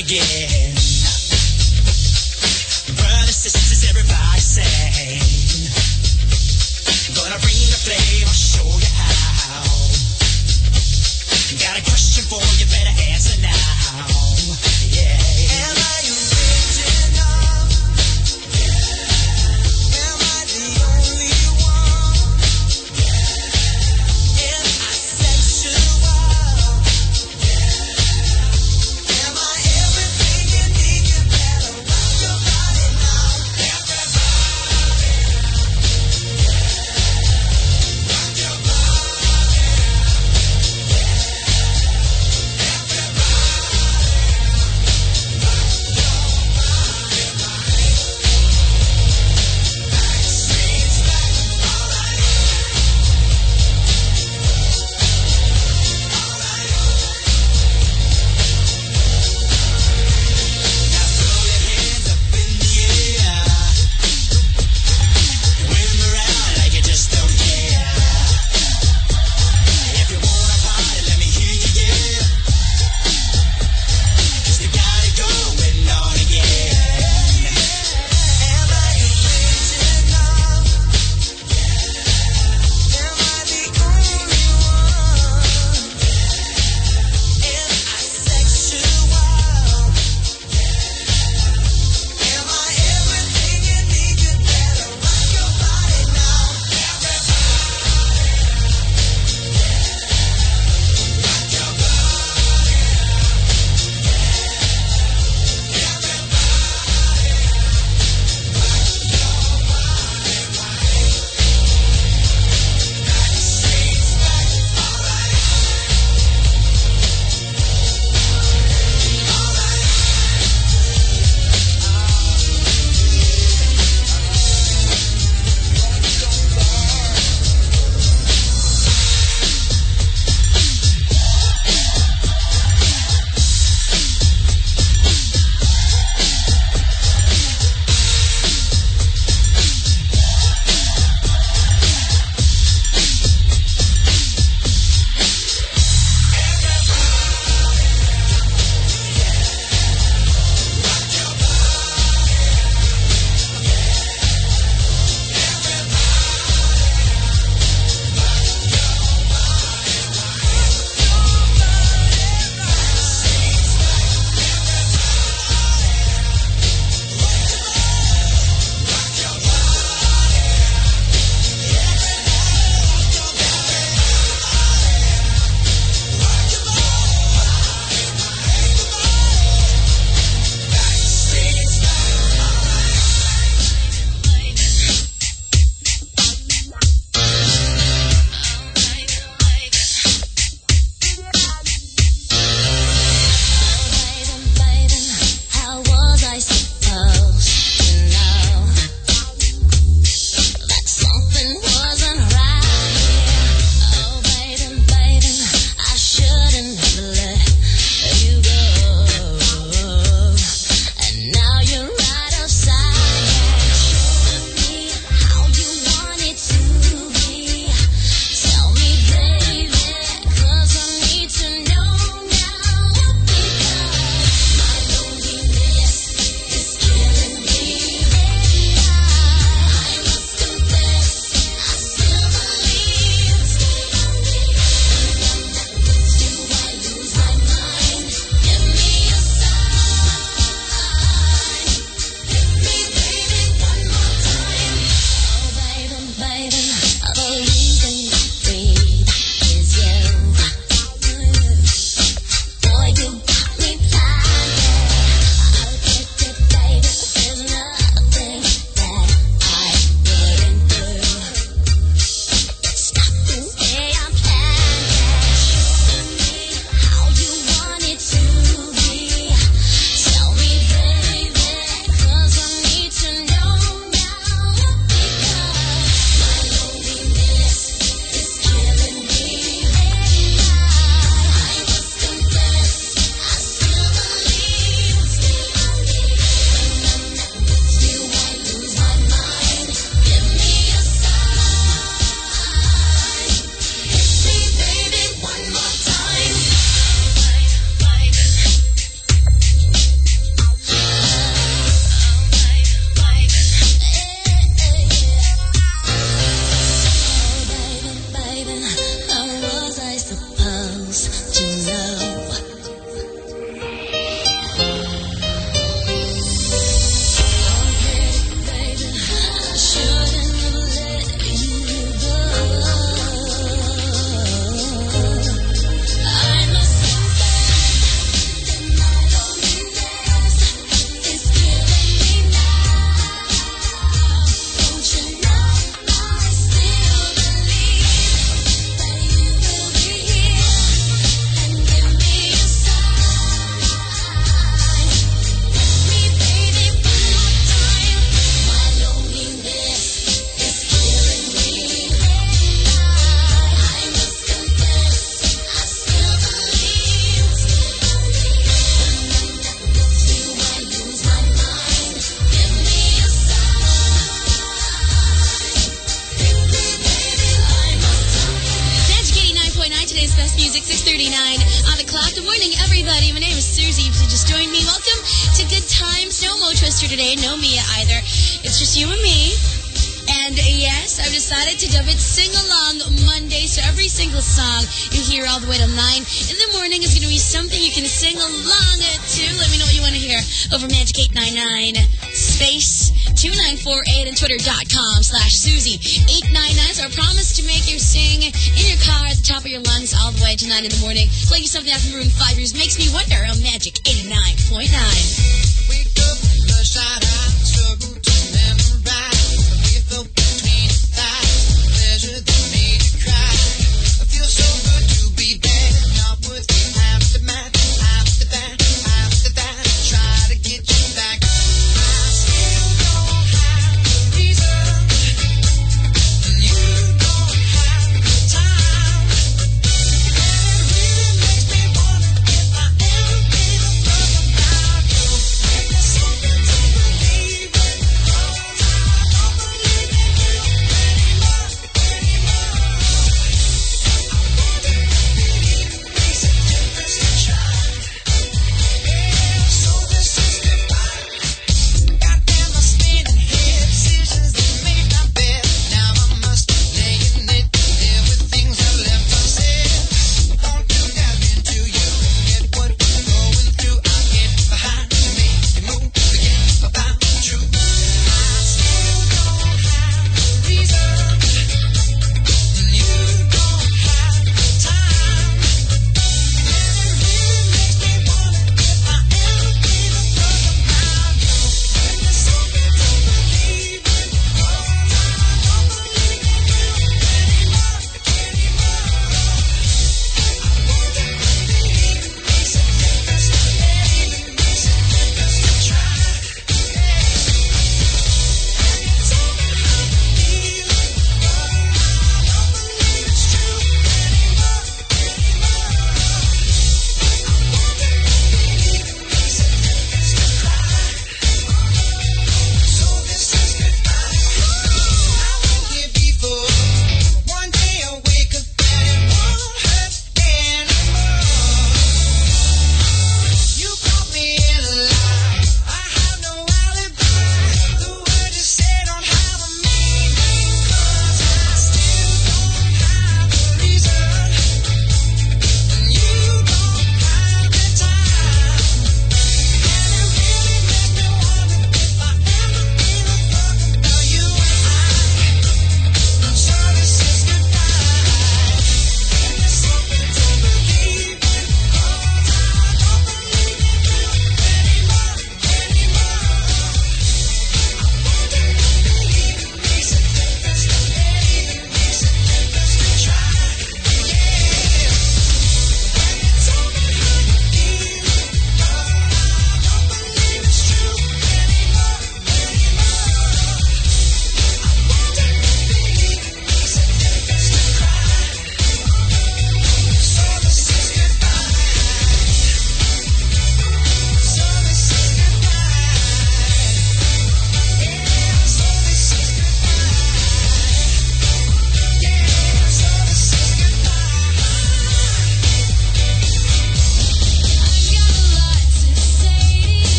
again.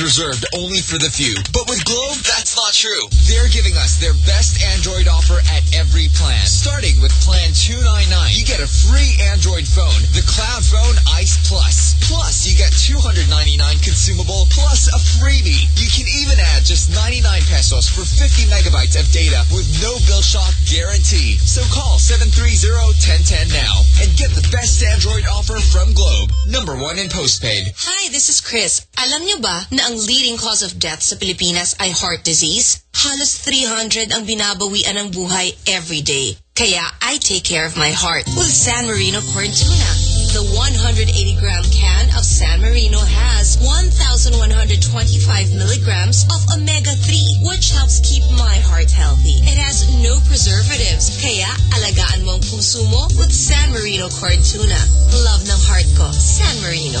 reserved only for the few. But with Globe, that's not true. They're giving us their best Android offer at every plan. Starting with plan 299, you get a free Android phone, the Cloudfone Ice Plus. Plus, you get 299 consumable, plus a freebie. You can even add just 99 pesos for 50 megabytes of data with no bill shock guarantee. So call 730-1010 now and get the best Android offer from Globe, number one in postpaid. Hi, this is Chris. Alam niyo ba na ang leading cause of death sa Pilipinas ay heart disease? Halos 300 ang binabawian ng buhay every day. Kaya I take care of my heart with San Marino Corn Tuna. The 180-gram can of San Marino has 1,125 milligrams of omega-3, which helps keep my heart healthy. It has no preservatives, kaya alagaan mo ang with San Marino Corn Tuna. Love ng heart ko, San Marino.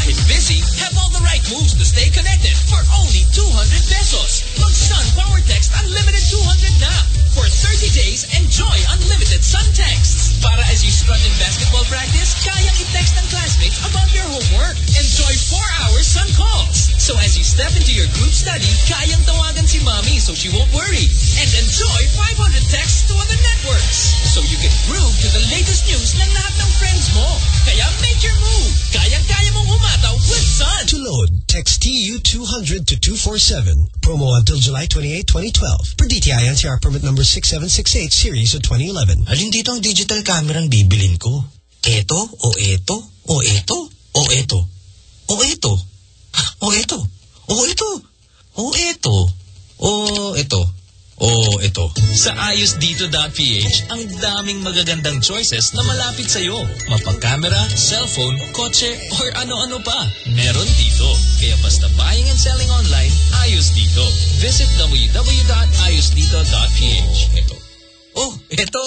Kahit busy, have all the right moves to stay connected for only 200 pesos. Mag-Sun Power Text Unlimited 200 na. For 30 days, enjoy unlimited Sun texts. Para as you strut in basketball practice, kayang i-text ng classmates about your homework. Enjoy 4 hours Sun calls. So as you step into your group study, kayang tawagan si mommy so she won't worry. And enjoy 500 texts to other networks. So you can groove to the latest news ng lahat ng friends mo. Kaya make your move. Kayang-kaya mong umataw with Sun. To load, text TU200 to 247. Promo until July 28, 2012. Per DTI NCR permit number 6768 series of 2011. Alin dito ang digital camera ang bibilin ko? Eto o eto o eto o eto o eto o eto o ito o eto o ito o ito. Sa ayosdito.ph, ang daming magagandang choices na malapit sa'yo. Mapag-camera, cellphone, kotse, or ano-ano pa. Meron dito. Kaya basta buying and selling online, ayos dito. Visit www.ayosdito.ph. Ito. Oh, ito.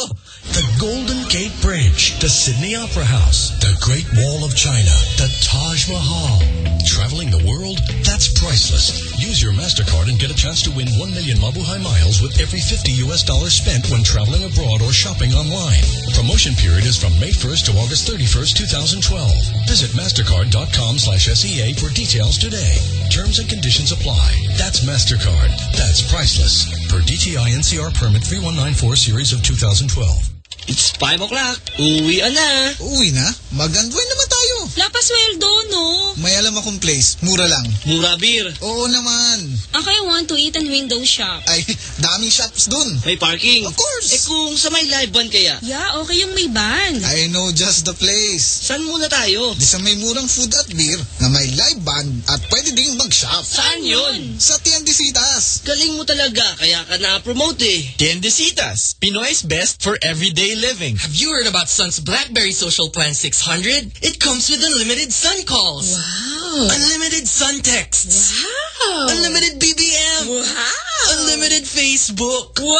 The Golden Gate Bridge, the Sydney Opera House, Great Wall of China, the Taj Mahal. Traveling the world? That's priceless. Use your MasterCard and get a chance to win 1 million Mabuhay miles with every 50 US dollars spent when traveling abroad or shopping online. Promotion period is from May 1st to August 31st, 2012. Visit mastercard.com slash SEA for details today. Terms and conditions apply. That's MasterCard. That's priceless. Per DTI NCR permit 3194 series of 2012. It's 5 o'clock. Uwi na. Uwi na? Mag-unwind naman tayo. Lapasweldo, no? May alam akong place. Mura lang. Mura beer. Oo naman. Ako I want to eat and window shop. Ay, daming shops dun. May parking. Of course. Eh kung sa may live band kaya, Yeah, okay yung may band. I know just the place. saan muna tayo? Di sa may murang food at beer na may live band at pwede ding mag-shop. Saan yun? Sa Tiendesitas. Galing mo talaga, kaya ka na-promote eh. Tiendesitas, Pinoy's best for everyday living. Have you heard about Sun's BlackBerry Social Plan 600? It comes with unlimited Sun calls. Wow. Unlimited Sun texts. Wow. Unlimited BBM. Wow. Unlimited Facebook. Wow.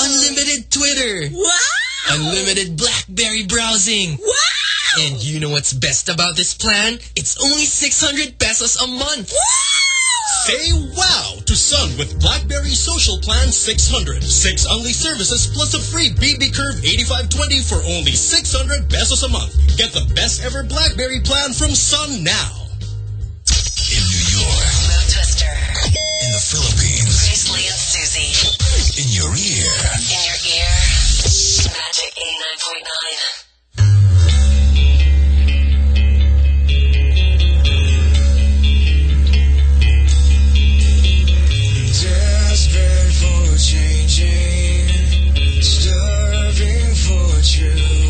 Unlimited Twitter. Wow. Unlimited BlackBerry browsing. Wow. And you know what's best about this plan? It's only 600 pesos a month. Say wow to Sun with BlackBerry Social Plan 600. Six only services plus a free BB Curve 8520 for only 600 pesos a month. Get the best ever BlackBerry plan from Sun now. In New York, Mo Twister. in the Philippines, Grace and Susie. in your ear. In your ear. Magic 89.9. changing, starving for truth.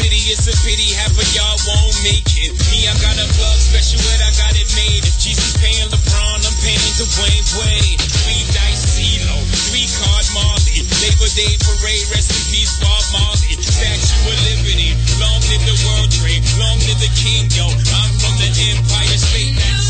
city. It's a pity half of y'all won't make it. Me, I got a plug special, but I got it made. If Jesus paying LeBron, I'm paying Dwayne Wade. Three dice CeeLo, three card Marley. Labor Day parade, rest in peace, Bob Marley. Statue of Liberty, long live the World Trade, long live the King, yo. I'm from the Empire State. That's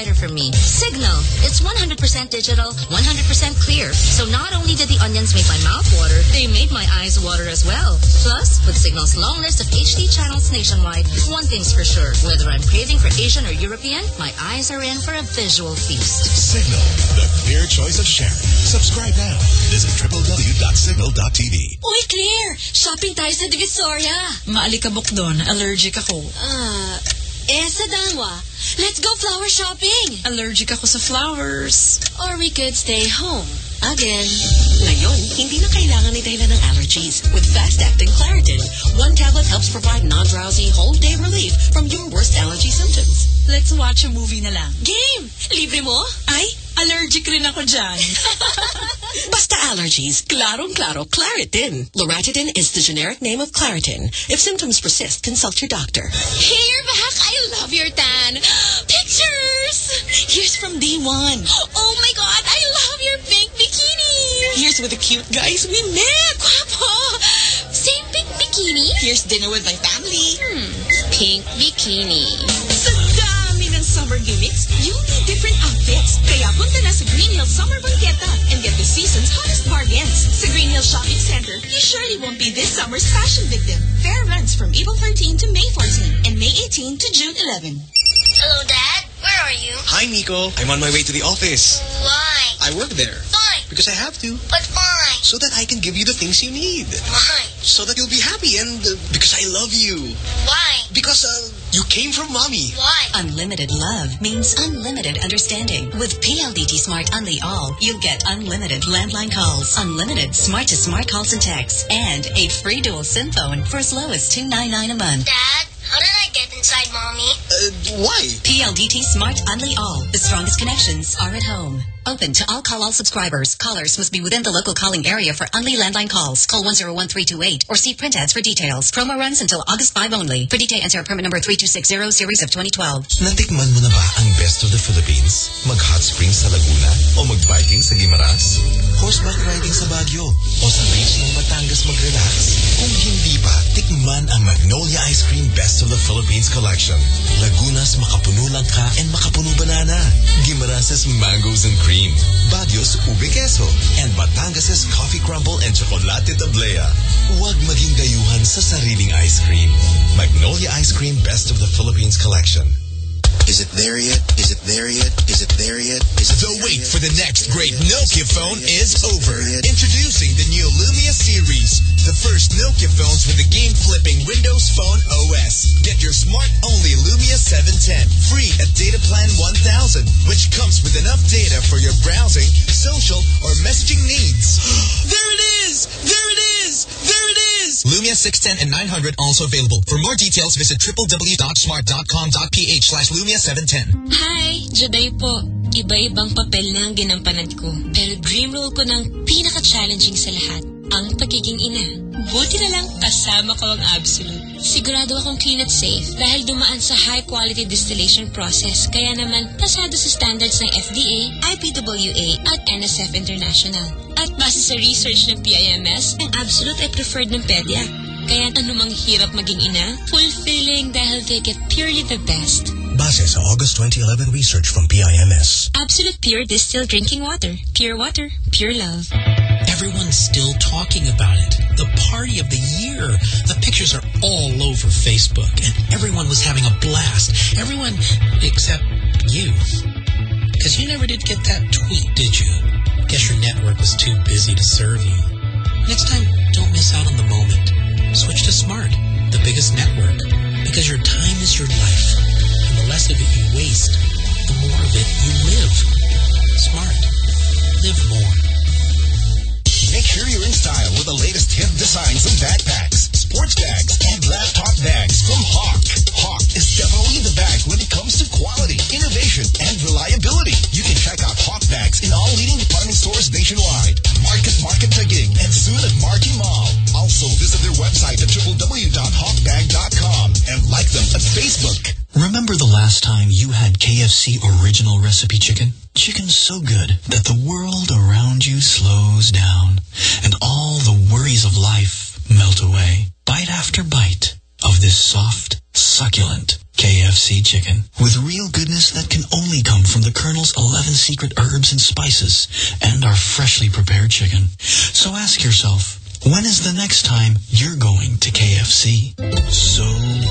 Provider for me, Signal. It's 100% digital, 100% clear. So not only did the onions make my mouth water, they made my eyes water as well. Plus, with Signal's long list of HD channels nationwide, one thing's for sure, whether I'm craving for Asian or European, my eyes are in for a visual feast. Signal, the clear choice of sharing. Subscribe now. Visit www.signal.tv. Uy, Claire! Shopping tayo sa Divisoria. Maalikabok doon. Allergic ako. Ah, eh sa Danwa. Let's go flower shopping. Allergic ako sa flowers. Or we could stay home. Again. Ngayon, hindi na kailangan ni dahilan ng allergies. With fast-acting Claritin, one tablet helps provide non-drowsy, whole-day relief from your worst allergy symptoms. Let's watch a movie na lang. Game! Libre mo? Ay, allergic rin ako dyan. Basta allergies, klarong-klaro Claritin. Loratadine is the generic name of Claritin. If symptoms persist, consult your doctor. Hey, you're back. I love your tan. Pictures! From D1. Oh my God, I love your pink bikini. Here's with the cute guys we met. Guapo! Same pink bikini? Here's dinner with my family. Hmm, pink bikini. Sa dami ng summer gimmicks, you'll need different outfits. Kaya punta na sa Green Hills Summer Banqueta and get the season's hottest bargains. Sa Green Hills Shopping Center, you surely won't be this summer's fashion victim. Fair runs from April 13 to May 14 and May 18 to June 11. Hello, Dad. Where are you? Hi, Nico. I'm on my way to the office. Why? I work there. Fine. Because I have to. But why? So that I can give you the things you need. Why? So that you'll be happy and uh, because I love you. Why? Because uh, you came from mommy. Why? Unlimited love means unlimited understanding. With PLDT Smart Unli All, you'll get unlimited landline calls, unlimited smart-to-smart calls and texts, and a free dual SIM phone for as low as 299 a month. Dad, how did I get inside mommy? Why? PLDT Smart Unli All. The strongest connections are at home. Open to all call all subscribers. Callers must be within the local calling area for only landline calls. Call 101328 or see print ads for details. Promo runs until August 5 only. For detail, enter permit number 3260 series of 2012. Natikman mo na ba ang best of the Philippines? Mag-hot spring sa Laguna o mag-biking sa Guimaras? Horseback riding sa Baguio o sa beach ng Batangas mag-relax? Kung hindi pa, tikman ang Magnolia Ice Cream Best of the Philippines Collection. Laguna's makapuno langka and makapuno banana. Guimaras' mangoes and cream. Baguio's ube queso. And Batangas' coffee crumble and chocolate tablea. Huwag maging dayuhan sa sariling ice cream. Magnolia Ice Cream Best of the Philippines Collection. Is it there yet? Is it there yet? Is it there yet? Is it The wait for the next great Nokia phone is over. Introducing the new Lumia series, the first Nokia phones with the game-flipping Windows Phone OS. Get your smart-only Lumia 710 free at Data Plan 1000, which comes with enough data for your browsing, social, or messaging needs. there it is! There it is! There it is! Lumia 610 and 900 also available. For more details, visit www.smart.com.ph slash Lumia 710. Hi, Juday po. Iba-ibang papel na ang ginampanan ko. Pero dream role ko ng pinaka-challenging sa lahat, ang pagiging ina. Buti na lang kasama ko ang Absolute. Sigurado akong clean at safe dahil dumaan sa high-quality distillation process kaya naman pasado sa standards ng FDA, IPWA at NSF International. At base sa research ng PIMS, ang Absolute ay preferred ng pedya. Kaya anumang hirap maging ina, fulfilling dahil they get purely the best. Base sa August 2011 research from PIMS. Absolute pure distilled drinking water. Pure water, pure love. Everyone's still talking about it. The party of the year. The pictures are all over Facebook, and everyone was having a blast. Everyone except you. Because you never did get that tweet, did you? Guess your network was too busy to serve you. Next time, don't miss out on the moment. Switch to Smart, the biggest network. Because your time is your life. Less of it you waste, the more of it you live. Smart. Live more. Make sure you're in style with the latest hip designs of backpacks, sports bags, and laptop bags from Hawk. Hawk is definitely the bag when it comes to quality, innovation, and reliability. You can check out Hawk bags in all leading department stores nationwide. Market Market Taguig and soon at Marky Mall. Also visit their website at www.hawkbag.com and like them at Facebook. Remember the last time you had KFC original recipe chicken? Chicken so good that the world around you slows down and all the worries of life melt away, bite after bite, of this soft, succulent KFC chicken with real goodness that can only come from the Colonel's 11 secret herbs and spices and our freshly prepared chicken. So ask yourself, when is the next time you're going to KFC? So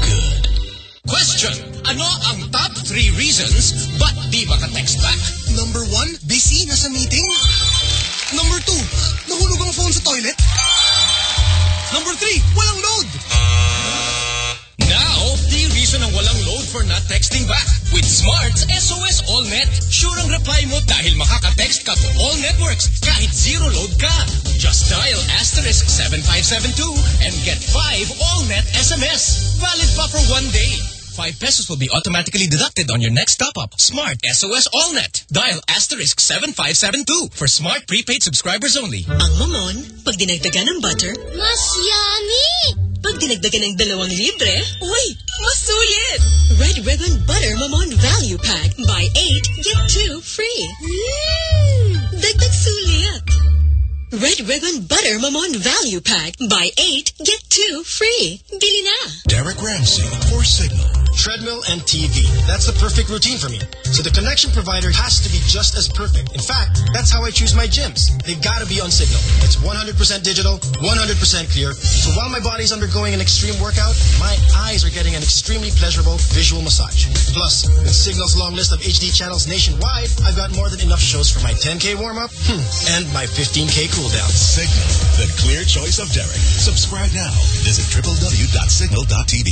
good. Question. Ano ang top three reasons ba't di maka-text back? Number one, busy, nasa meeting. Number two, nahulog ang phone sa toilet. Number three, walang load. Reason ang walang load for not texting back. With Smart's SOS AllNet. Sure ang reply mo dahil makaka-text ka to all networks kahit zero load ka. Just dial asterisk 7572 and get 5 AllNet SMS. Valid pa for one day. 5 pesos will be automatically deducted on your next top-up. Smart SOS AllNet. Dial asterisk 7572 for smart prepaid subscribers only. Ang mamon, pag dinagdagan ng butter, Mas yummy! Pag dinagdagan ng dalawang libre, uy, mas sulit! Red Ribbon Butter Mamon Value Pack. Buy 8, get 2 free. Mmm! Dagdag sulit! Red Ribbon Butter Mamon Value Pack. Buy 8, get 2 free. Bili na! Derek Ramsey for Signal. treadmill, and TV. That's the perfect routine for me. So the connection provider has to be just as perfect. In fact, that's how I choose my gyms. They gotta be on Signal. It's 100% digital, 100% clear. So while my body's undergoing an extreme workout, my eyes are getting an extremely pleasurable visual massage. Plus, with Signal's long list of HD channels nationwide, I've got more than enough shows for my 10K warm-up hmm, and my 15K cool-down. Signal, the clear choice of Derek. Subscribe now. Visit www.signal.tv.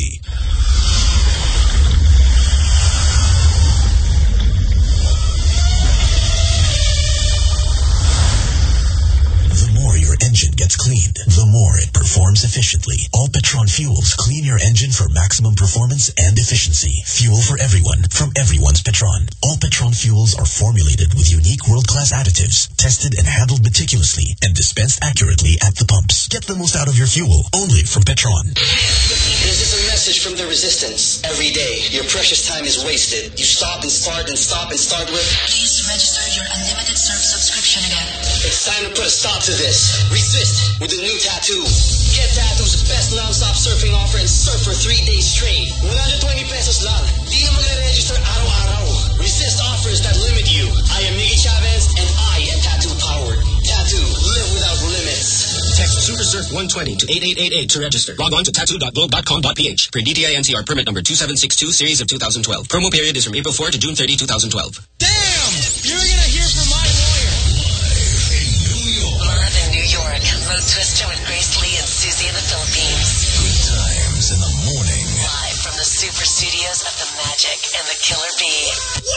engine gets cleaned, the more it performs efficiently. All Petron fuels clean your engine for maximum performance and efficiency. Fuel for everyone from everyone's Petron. All Petron fuels are formulated with unique world-class additives, tested and handled meticulously, and dispensed accurately at the pumps. Get the most out of your fuel only from Petron. This is a message from the resistance. Every day, your precious time is wasted. You stop and start and stop and start with. Please register your unlimited surf subscription again. It's time to put a stop to this. Resist with the new tattoo. Get Tattoo's best non-stop surfing offer and surf for three days straight. 120 pesos lang. Di na magre-register araw-araw. Resist offers that limit you. I am Miggy Chavez and I am Tattoo Powered. Tattoo, live without limits. Text SuperSurf 120 to 8888 to register. Log on to tattoo.globe.com.ph. Per DTI NCR permit number 2762 series of 2012. Promo period is from April 4 to June 30, 2012. Damn! The Killer Bee.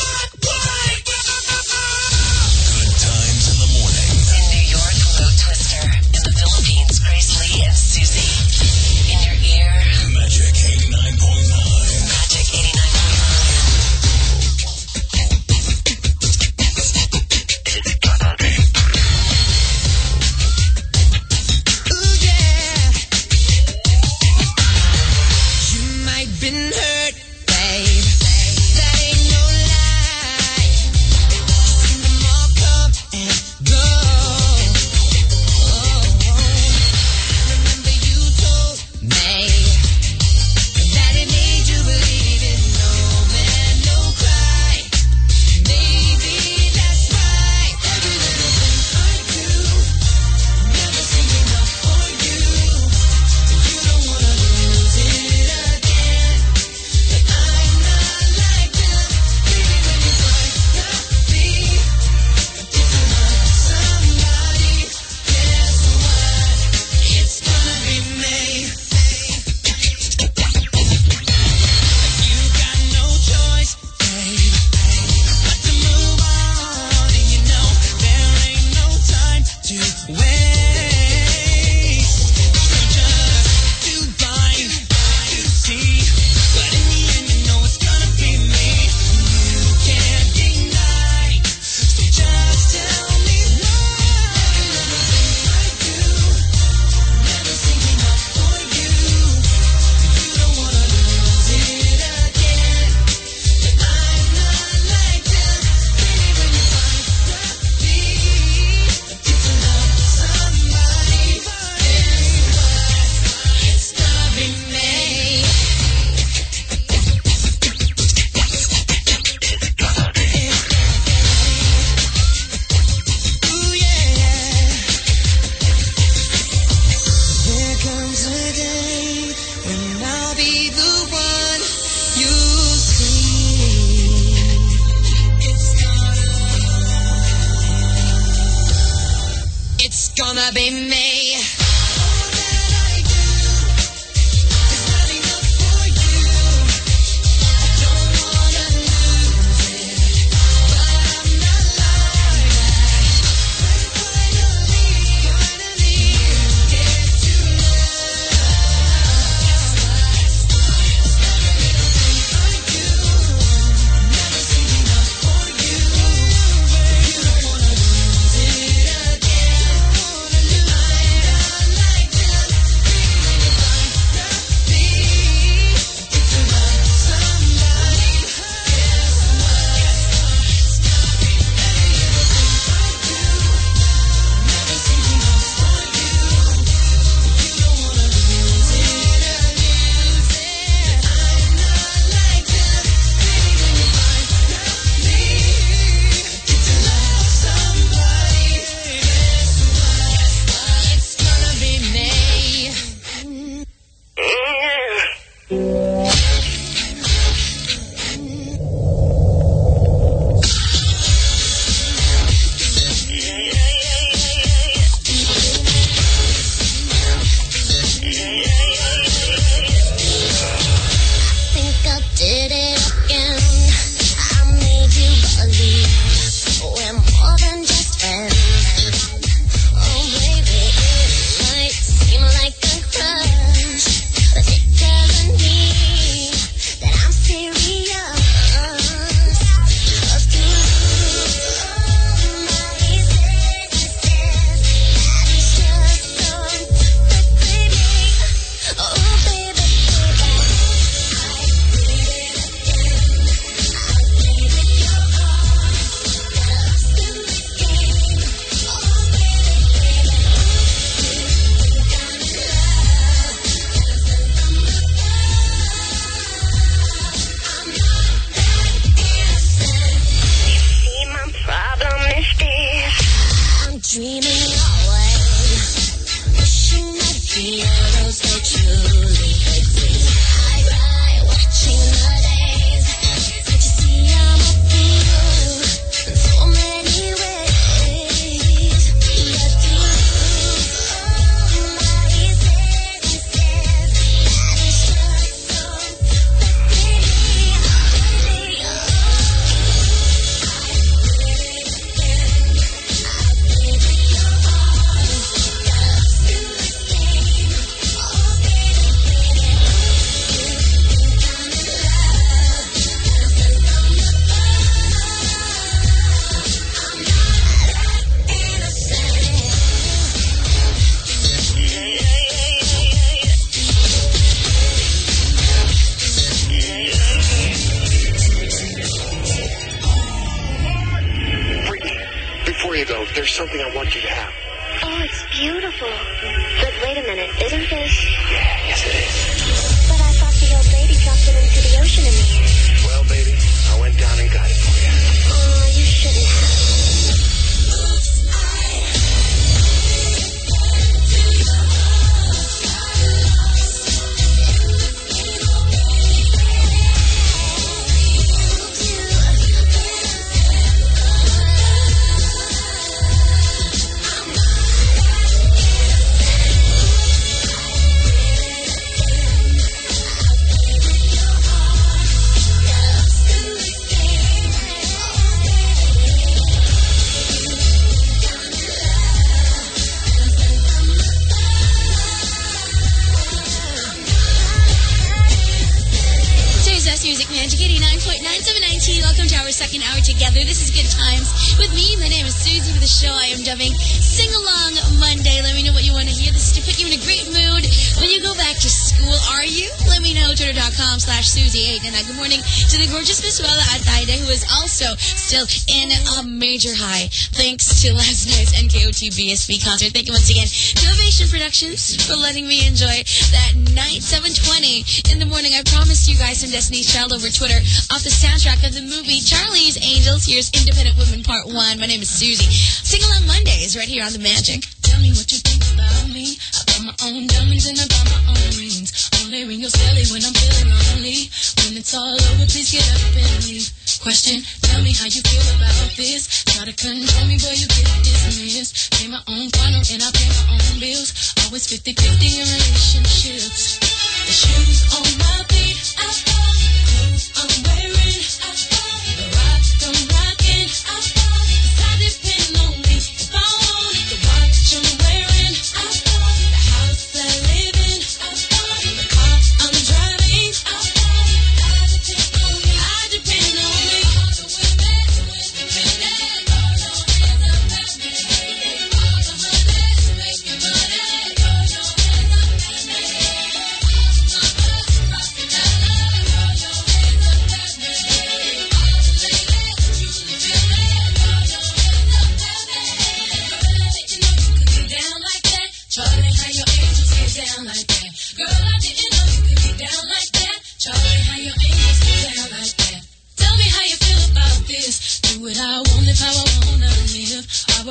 LSU BSB concert. Thank you once again to Ovation Productions for letting me enjoy that night, 7.20 in the morning. I promised you guys some Destiny's Child over Twitter off the soundtrack of the movie Charlie's Angels. Here's Independent Women Part 1. My name is Susie. Sing Along Mondays right here on The Magic. Tell me what you think about me. I bought my own diamonds and I bought my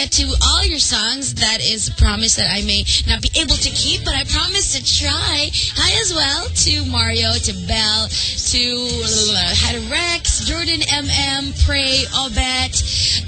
get to all your songs. That is a promise that I may not be able to keep, but I promise to try. Hi as well to Mario, to Belle, to Had Rex, Jordan MM, Pray, Obet,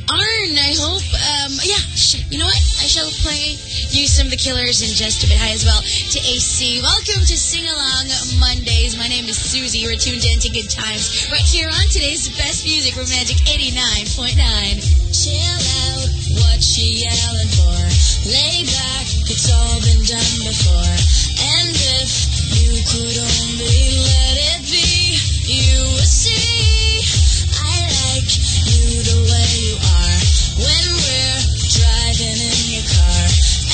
Arn. I hope, um, yeah, you know what? I shall play you some of the killers in just a bit. Hi as well to AC. Welcome to Sing Along Mondays. My name is Susie. You're tuned in to Good Times right here on today's best music for Magic 89.9. Chill out, what she yelling for? Lay back, it's all been done before. And if you could only let it be, you would see. I like you the way you are. When we're driving in your car,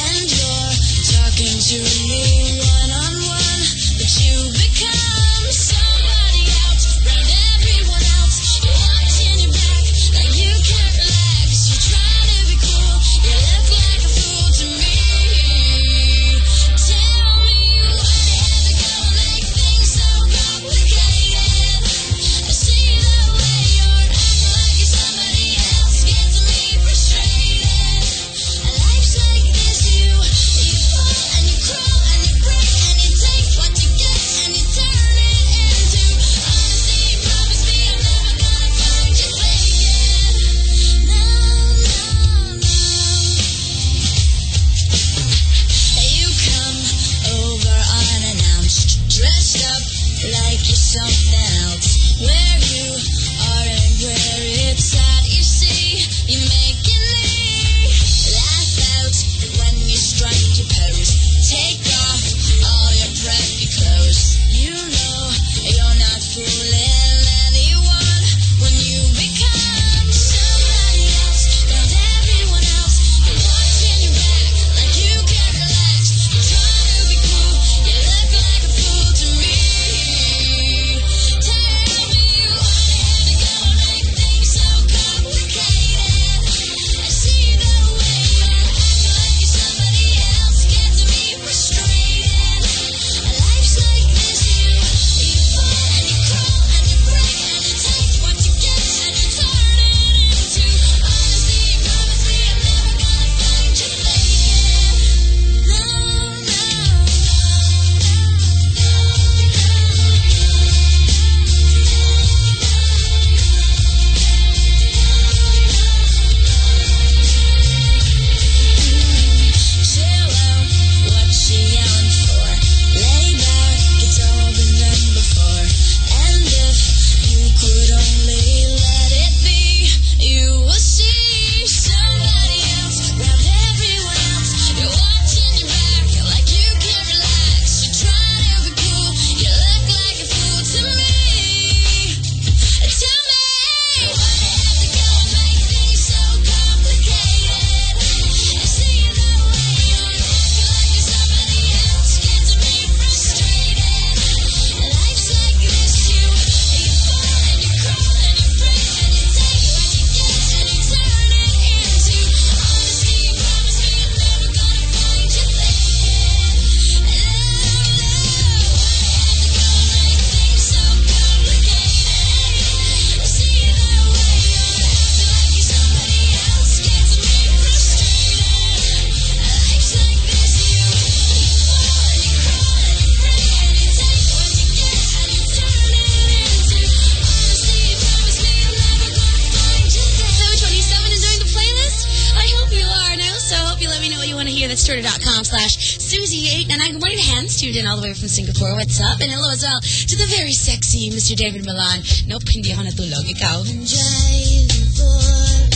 and you're talking to tuned in all the way from Singapore. What's up? And hello as well to the very sexy Mr. David Milan. Nope, hindi ako natulog. Ikaw? Driving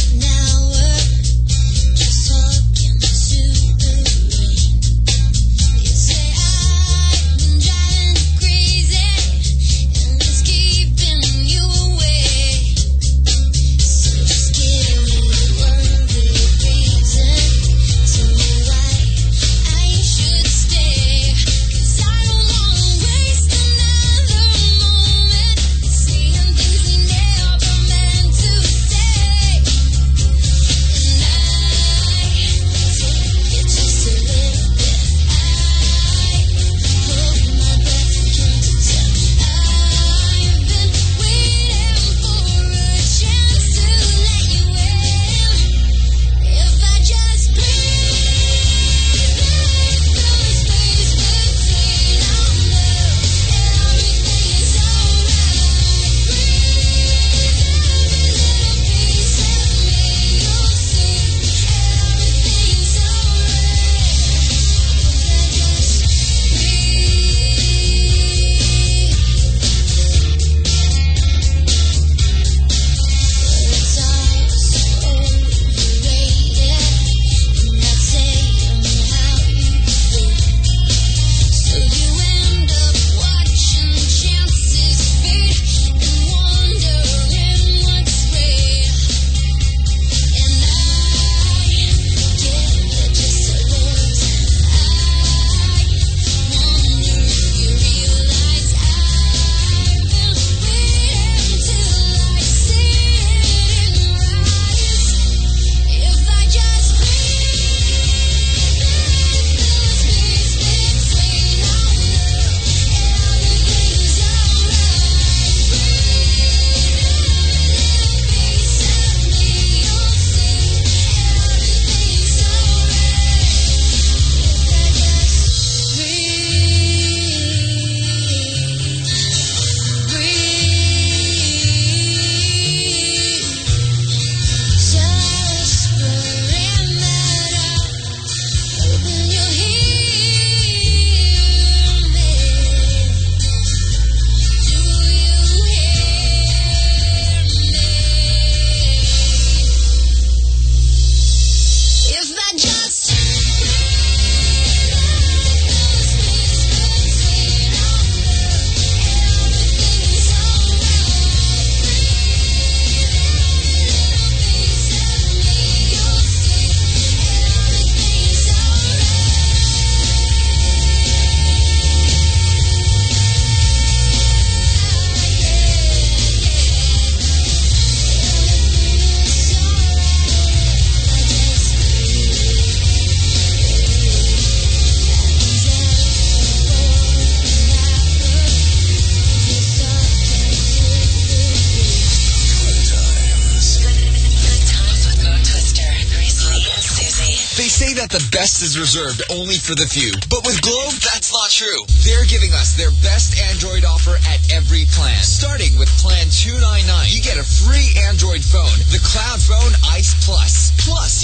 is reserved only for the few. But with Globe, that's not true. They're giving us their best Android offer at every plan. Starting with Plan 299, you get a free Android phone,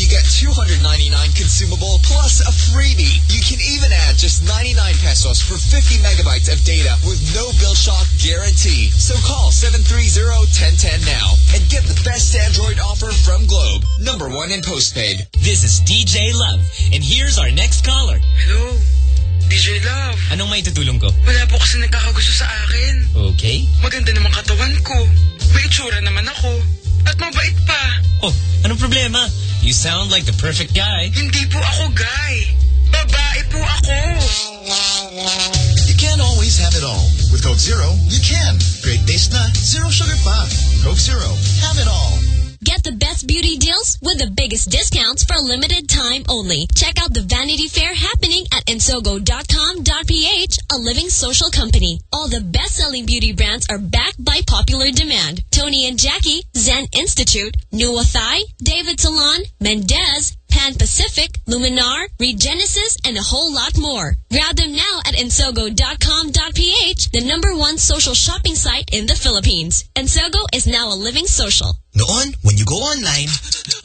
you get 299 consumable plus a freebie. You can even add just 99 pesos for 50 megabytes of data with no bill shock guarantee. So call 730-1010 now and get the best Android offer from Globe. Number one in postpaid. This is DJ Love. And here's our next caller. Hello, DJ Love. Anong may tutulong ko? Wala po kasi nagkakagusto sa akin. Okay. Maganda naman katawan ko. May itsura naman ako. At mabait pa. Oh, anong problema? You sound like the perfect guy. Hindi po ako guy. Babae po ako. You can't always have it all. With Coke Zero, you can. Great taste na, zero sugar pa. Coke Zero, have it all. Get the best beauty deals with the biggest discounts for a limited time only. Check out the Vanity Fair happening at ensogo.com.ph a living social company. All the best-selling beauty brands are backed by popular demand. Tony and Jackie, Zen Institute, Nuathai, David Salon, Mendez, Pan Pacific, Luminar, Regenesis, and a whole lot more. Grab them now at ensogo.com.ph, the number one social shopping site in the Philippines. Ensogo is now a living social. Noon, when you go online,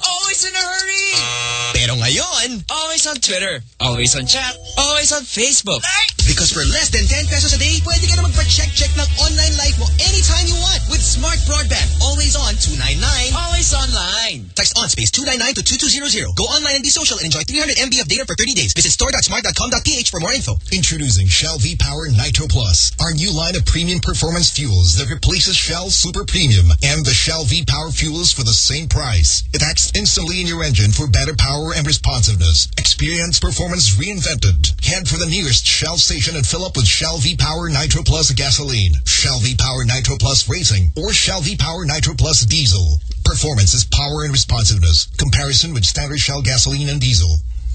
Always in a hurry. pero ngayon, Always on Twitter. Always on chat. Always on Facebook. Because for less than 10 pesos a day, pwede ka na magpa-check-check ng online life mo anytime you want with smart broadband. Always on 299. Always online. Text on space 299 to 2200. Go online and be social and enjoy 300 MB of data for 30 days. Visit store.smart.com.ph for more info. Introducing Shell V-Power Nitro Plus, our new line of premium performance fuels that replaces Shell Super Premium and the Shell V-Power fuels for the same price. It acts instantly in your engine for better power and responsiveness. Experience performance reinvented. Head for the nearest Shell station and fill up with Shell V-Power Nitro Plus gasoline, Shell V-Power Nitro Plus Racing, or Shell V-Power Nitro Plus Diesel. Performance is power and responsiveness. Comparison with standard Shell gasoline and diesel.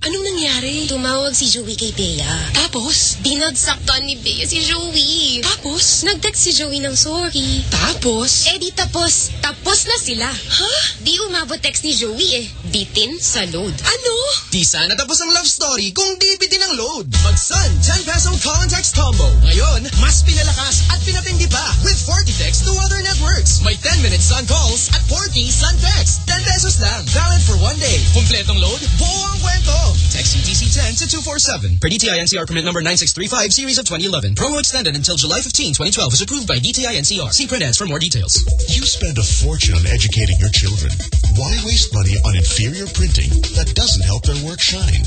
Anong nangyari? Tumawag si Joey kay Bea. Tapos? Dinagsaktan ni Bea si Joey. Tapos? Nag-text si Joey ng sorry. Tapos? Eh di tapos. Tapos na sila. Ha? Di umabot text ni Joey eh. Bitin sa load. Ano? Di sana tapos ang love story kung di bitin ang load. Mag-Sun 10 peso text combo. Ngayon, mas pinalakas at pinatindi pa with 40 texts to other networks. May 10 minutes Sun calls at 40 Sun texts. 10 pesos lang. Valid for one day. Kompletong load? Buo ang kwento. Text UTC 10 to 247. Per DTI NCR permit number 9635 series of 2011. Promo extended until July 15, 2012 is approved by DTI NCR. See print ads for more details. You spend a fortune on educating your children. Why waste money on inferior printing that doesn't help their work shine?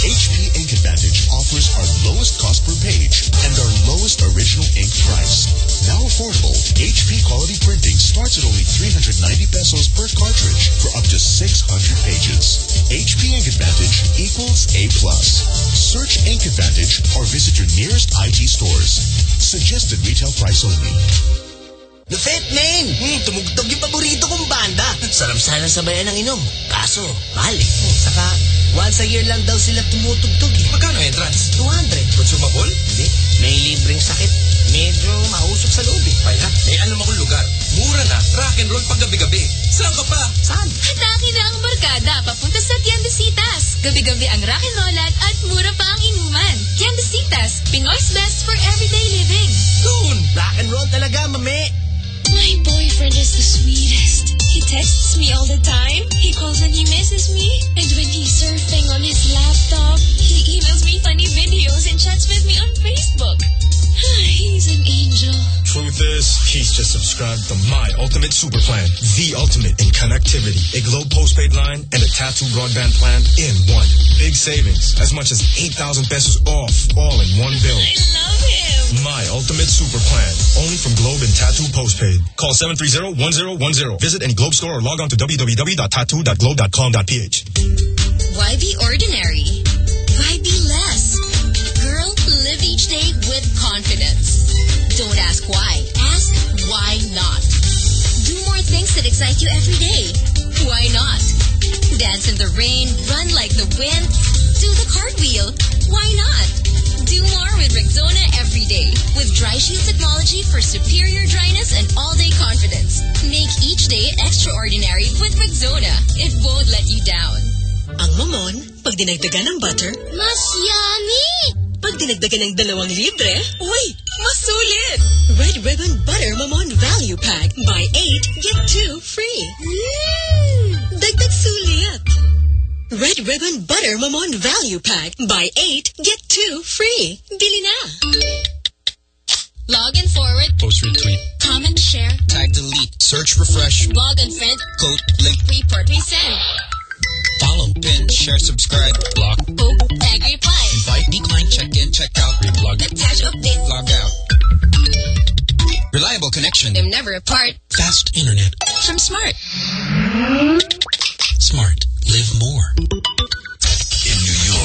HP Ink Advantage offers our lowest cost per page and our lowest original ink price. Now affordable, HP quality printing starts at only 390 pesos per cartridge for up to 600 pages. HP Ink Advantage equals A+. plus. Search Ink Advantage or visit your nearest IT stores. Suggested retail price only. The Fat Man! Hmm, tumugtog yung paborito kong banda. Sarap sana sabayan ng inom. Kaso, mahal eh. Hmm, saka, once a year lang daw sila tumutugtog eh. Magkano entrance? 200. Consumable? Hindi. May libreng sakit. Medyo mausok sa loob eh. Kaya, may alam akong lugar. Mura na, rock and roll pag gabi-gabi. Saan ka pa? Saan? Hataki na ang barkada papunta sa Tiendesitas. Gabi-gabi ang rock and rollan at mura pa ang inuman. Tiendesitas, Pinoy's best for everyday living. Doon! Rock and roll talaga, mame. My boyfriend is the sweetest. He texts me all the time. He calls when he misses me. And when he's surfing on his laptop, he emails me funny videos and chats with me on Facebook. He's an angel. Truth is, he's just subscribed to my ultimate super plan. The ultimate in connectivity. A Globe postpaid line and a tattoo broadband plan in one. Big savings. As much as 8,000 pesos off. All in one bill. I love him. My ultimate super plan. Only from Globe and Tattoo Postpaid. Call 730-1010. Visit any Globe store or log on to www.tattoo.globe.com.ph. Why be ordinary? Why be less? Girl, live each day with confidence. Don't ask why. Ask why not. Do more things that excite you every day. Why not? Dance in the rain, run like the wind, do the cartwheel. Why not? Do more with Rexona every day. With dry shoe technology for superior dryness and all-day confidence. Make each day extraordinary with Rexona. It won't let you down. Ang mamon, pag dinagdagan ng butter, Mas yummy! pag dinagdagan ng dalawang libre, uy, mas sulit! Red Ribbon Butter Mamon Value Pack. Buy 8, get 2 free. Mmm! Dagdag sulit! Red Ribbon Butter Mamon Value Pack. Buy eight, get two free. Bili na! Log and forward. Post retweet. Comment, share. Tag, delete. Search, refresh. Blog and friend. Code link. Report, resend. Follow, pin, share, subscribe, block. Boop, tag, reply. Invite, decline, check in, check out, reblog. Attach, update. Log out. Reliable connection. They're never apart. Fast internet. From Smart. Smart. Live more. In New York.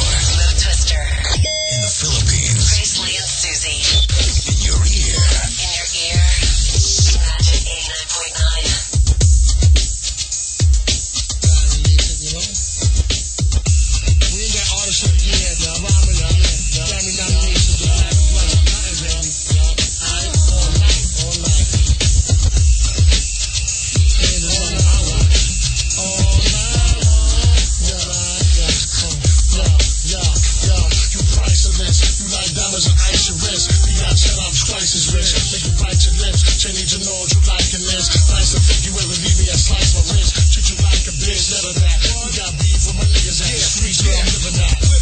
That's the sound of that. We got beef with my niggas at yeah, the mini Mac. Where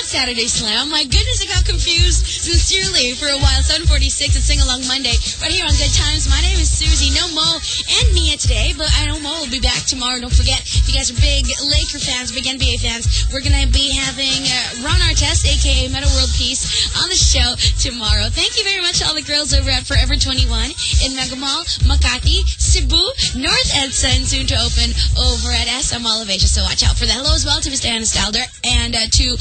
not Saturday Slam. Oh my goodness, I got confused sincerely for a while. 746 and Sing Along Monday right here on Good Times. My name is Susie. No Mo and Mia today, but I know Mo will be back tomorrow. Don't forget, if you guys are big Laker fans, big NBA fans, we're going to be having uh, Ron Artest, a.k.a. Meta World Peace, on the show tomorrow. Thank you very much all the girls over at Forever 21 in Mega Mall, Makati, Cebu, North EDSA, soon to open over at SM Mall of Asia. So watch out for that. Hello as well to Mr. Anastalder and uh, to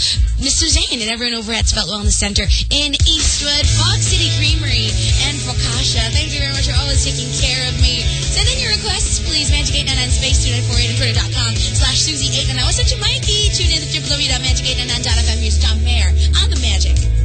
Miss Suzanne and everyone over at Spelt Wellness Center in Eastwood, Fog City Creamery, and Focaccia. Thank you very much for always taking care of me. Send in your requests, please. Magic899 space 2948 and twitter.com slash Susie899. What's up to Mikey? Tune in to www.magic899.fm. Here's John Mayer on the Magic.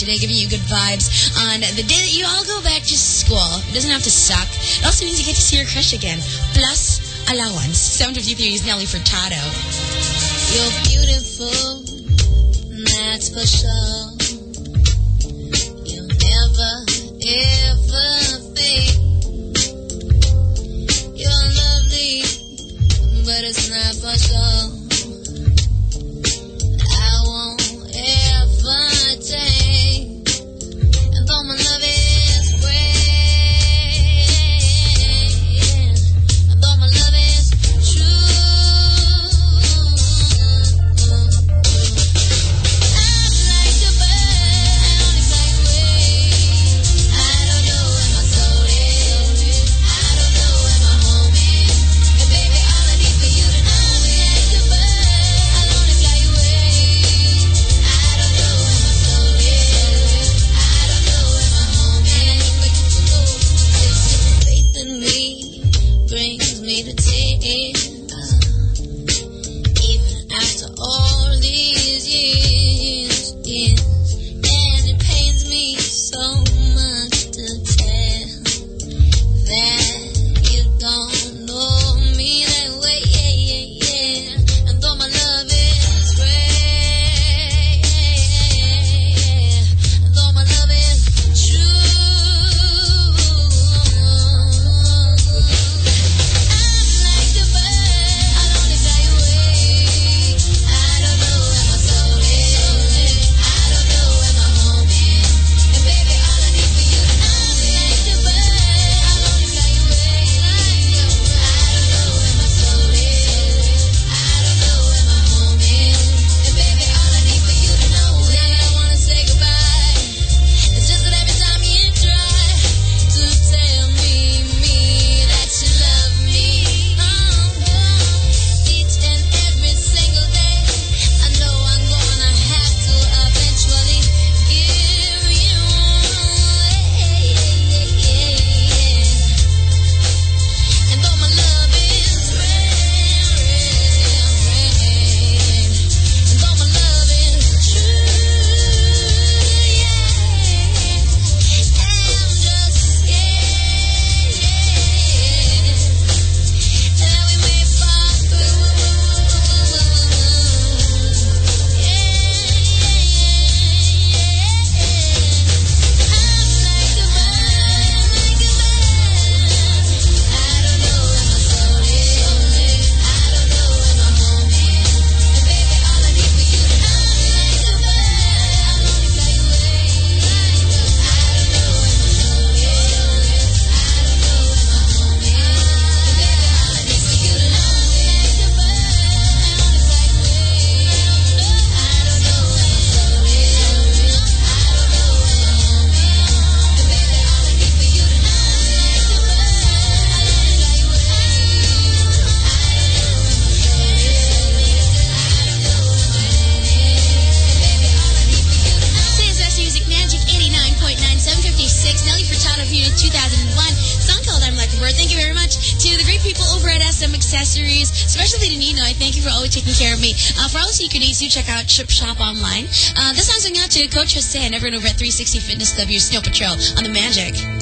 today, giving you good vibes on the day that you all go back to school. It doesn't have to suck. It also means you get to see your crush again. Plus, allowance. 753 is Nelly Furtado. You're beautiful, that's for sure. You'll never, ever Chip Shop online. Uh, this song's going out to Coach Hussein, everyone over at 360 Fitness W Snow Patrol on the Magic.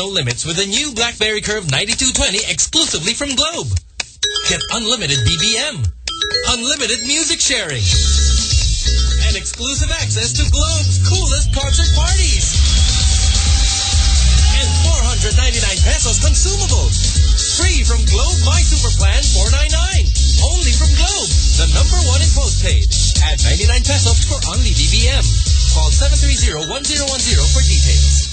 No limits with the new BlackBerry Curve 9220 exclusively from Globe. Get unlimited BBM, unlimited music sharing, and exclusive access to Globe's coolest concert parties. And 499 pesos consumables. Free from Globe My Super Plan 499. Only from Globe, the number one in postpaid. Add 99 pesos for only BBM. Call 730-1010 for details.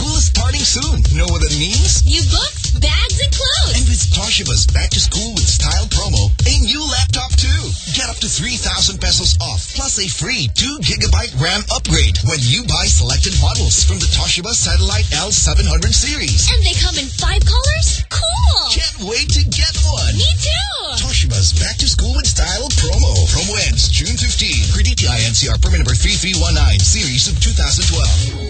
School is starting soon. Know what that means? New books, bags, and clothes. And with Toshiba's Back to School with Style promo, a new laptop too. Get up to 3,000 pesos off, plus a free 2 gigabyte RAM upgrade when you buy selected models from the Toshiba Satellite L700 series. And they come in five colors? Cool. Can't wait to get one. Me too. Toshiba's Back to School with Style promo. Promo ends June 15. Per DTI NCR permit number 3319, series of 2012.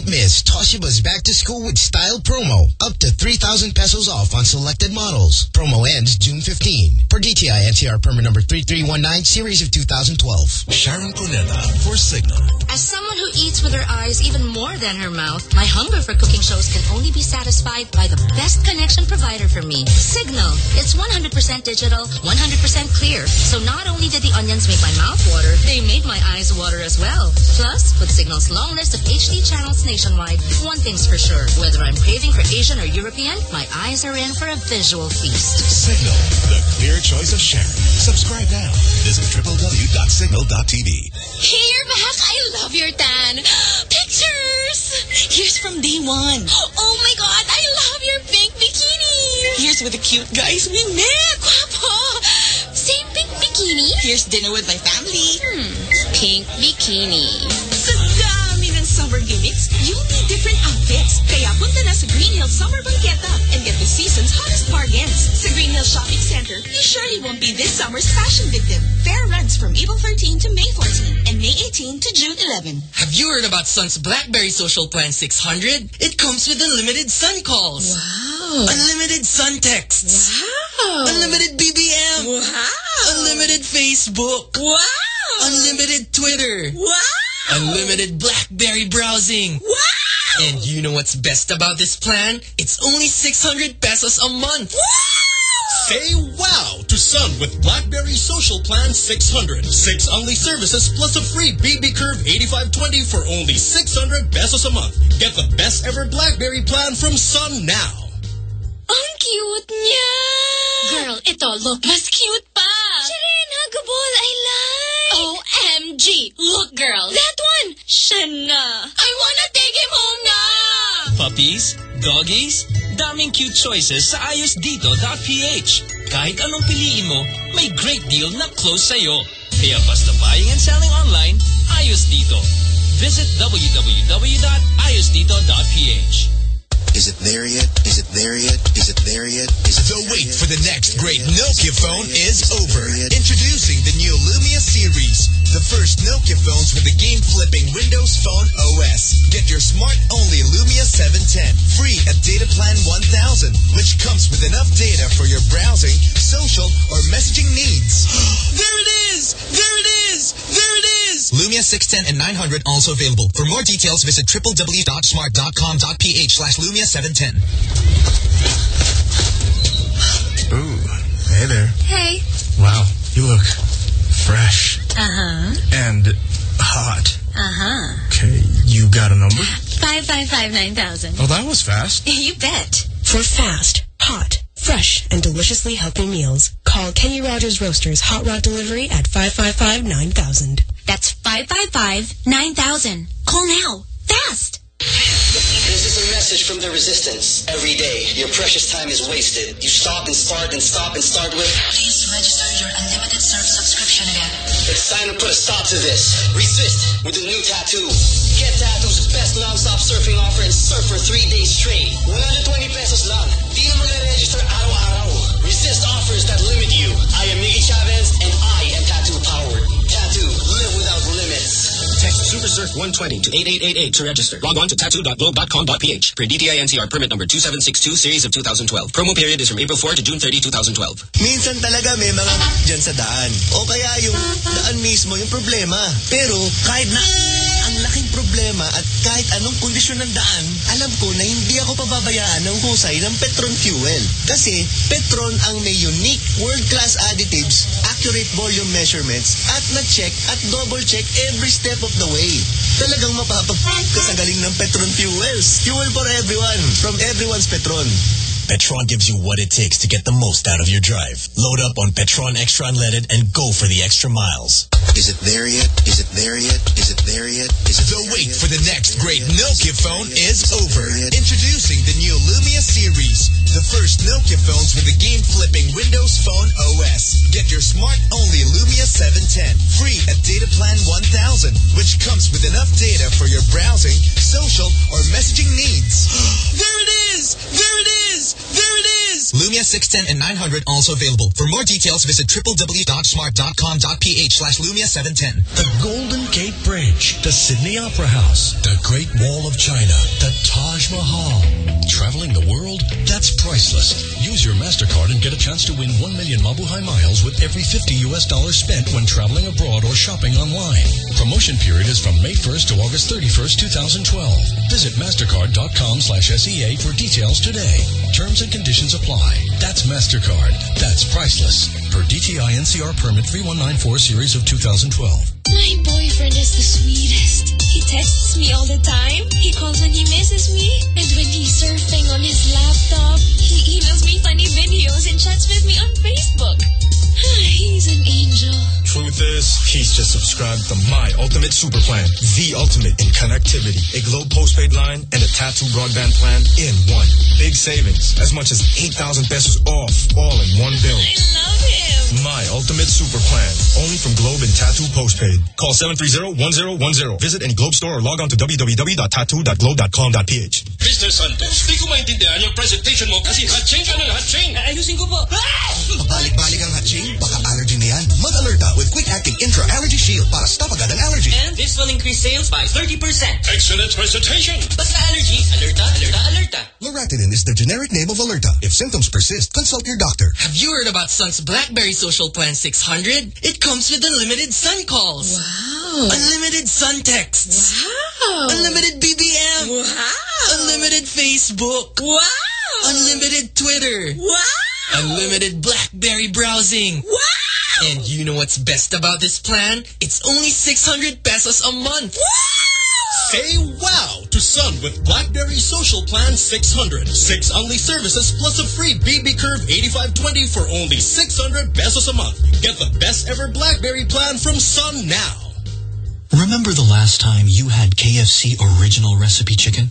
Don't miss Toshiba's Back to School with Style promo. Up to 3,000 pesos off on selected models. Promo ends June 15. Per DTI NCR permit number 3319, series of 2012. Sharon Cuneta for Signal. As someone who eats with her eyes even more than her mouth, my hunger for cooking shows can only be satisfied by the best connection provider for me, Signal. It's 100% digital, 100% clear. So not only did the onions make my mouth water, they made my eyes water as well. Plus, with Signal's long list of HD channels nationwide, one thing's for sure. Whether I'm craving for Asian or European, my eyes are in for a visual feast. Signal, the clear choice of Sharon. Subscribe now. Visit www.signal.tv. Hey, you're back. I love your tan. Pictures. Here's from day one. Oh my God, I love your pink bikini. Here's with the cute guys we met. Guapo. Same pink bikini? Here's dinner with my family. Hmm. Pink bikini. Sa summer gimmicks, you'll need different outfits. Kaya punta na sa Green Hills Summer Banqueta and get the season's hottest bargains. Sa Greenhills Shopping Center, you surely won't be this summer's fashion victim. Fair runs from April 13 to May 14 and May 18 to June 11. Have you heard about Sun's BlackBerry Social Plan 600? It comes with unlimited Sun calls. Wow. Unlimited Sun texts. Wow. Unlimited BBM. Wow. Unlimited Facebook. Wow. Unlimited Twitter. Wow. Unlimited BlackBerry browsing. Wow. And you know what's best about this plan? It's only 600 pesos a month. Say wow to Sun with BlackBerry Social Plan 600. Six only services plus a free BB Curve 8520 for only 600 pesos a month. Get the best ever BlackBerry plan from Sun now. Ang cute niya. Girl, ito, look. Mas cute pa. Shireen, huggable, I like. OMG. Look, girl. That one. Siya na. I wanna take him home na. Puppies, doggies, daming cute choices sa ayosdito.ph. Kahit anong piliin mo, may great deal na close sa'yo. Kaya basta buying and selling online, ayos dito. Visit www.ayosdito.ph. Is it there yet? Is it there yet? Is it there yet? Is it The wait for the next great Nokia phone is over. Introducing the new Lumia series. The first Nokia phones with a game-flipping Windows Phone OS. Get your smart-only Lumia 710 free at Data Plan 1000, which comes with enough data for your browsing, social, or messaging needs. There it is! There it is! There it is! Lumia 610 and 900 also available. For more details, visit www.smart.com.ph slash Lumia 710. Ooh, hey there. Hey. Wow, you look fresh Uh-huh. and hot. Uh-huh. Okay, you got a number? 555-9000. Oh, that was fast. You bet. For fast, hot, fresh, and deliciously healthy meals, call Kenny Rogers Roasters Hot Rod Delivery at 555-9000. That's 555-9000. Call now. Fast. This is a message from the resistance. Every day, your precious time is wasted. You stop and start and stop and start with. Please register your unlimited surf subscription again. It's time to put a stop to this. Resist with the new tattoo. Get Tattoo's best non-stop surfing offer and surf for three days straight. 120 pesos lang. Di na mag-register araw-araw. Resist offers that limit you. I am Miggy Chavez and I am Tattoo Powered. Tattoo, live without limits. Text SuperSurf 120 to 8888 to register. Log on to tattoo.globe.com.ph for DTI NCR permit number 2762 series of 2012. Promo period is from April 4 to June 30, 2012. Minsan talaga may mga dyan sa daan. O kaya yung daan mismo yung problema. Pero kahit na problema at kahit anong kondisyon ng daan, alam ko na hindi ako pababayaan ng husay ng Petron Fuel. Kasi Petron ang may unique world-class additives, accurate volume measurements, at na-check at double-check every step of the way. Talagang mapapagkasagaling ng Petron Fuels. Fuel for everyone, from everyone's Petron. Petron gives you what it takes to get the most out of your drive. Load up on Petron Extra Unleaded and go for the extra miles. Is it there yet? Is it there yet? Is it there yet? Is it The wait for the next great Nokia phone is over. Introducing the new Lumia series, the first Nokia phones with the game-flipping Windows Phone OS. Get your smart-only Lumia 710 free at Data Plan 1000, which comes with enough data for your browsing, social, or messaging needs. there it is! There it is! There it is! Lumia 610 and 900 also available. For more details, visit www.smart.com.ph slash Lumia 710. The Golden Gate Bridge, the Sydney Opera House, the Great Wall of China, the Taj Mahal. Traveling the world? That's priceless. Use your MasterCard and get a chance to win 1 million Mabuhay miles with every 50 US dollars spent when traveling abroad or shopping online. Promotion period is from May 1st to August 31st, 2012. Visit mastercard.com slash SEA for details today. Terms and conditions apply. That's MasterCard. That's priceless. Per DTI NCR Permit 3194 Series of 2012. My boyfriend is the sweetest. He texts me all the time. He calls when he misses me. And when he's surfing on his laptop, he emails me funny videos and chats with me on Facebook. He's an angel. Truth is, he's just subscribed to My Ultimate Super Plan, the ultimate in connectivity. A Globe postpaid line and a Tattoo broadband plan in one. Big savings, as much as 8,000 pesos off, all in one bill. I love him. My Ultimate Super Plan, only from Globe and Tattoo postpaid. Call 730-1010. Visit any Globe store or log on to www.tattoo.globe.com.ph. Mr. Santos, di ko maintindihan yung presentation mo kasi hatching ka ng hatching. Ayusin ko po. Pabalik-balik ang hatching, baka allergy na yan. Mag-alerta with quick-acting intra-allergy shield para stop agad ang allergy. And this will increase sales by 30%. Excellent presentation. Basta allergy, alerta, alerta, alerta. Loratadine is the generic name of Alerta. If symptoms persist, consult your doctor. Have you heard about Sun's BlackBerry Social Plan 600? It comes with unlimited Sun calls. Wow. Unlimited Sun texts. Wow. Unlimited BBM. Wow. Unlimited Facebook. Wow. Unlimited Twitter. Wow. Unlimited BlackBerry browsing. Wow. And you know what's best about this plan? It's only 600 pesos a month. Wow! Say wow to Sun with BlackBerry Social Plan 600. Six only services plus a free BB Curve 8520 for only 600 pesos a month. Get the best ever BlackBerry plan from Sun now. Remember the last time you had KFC original recipe chicken?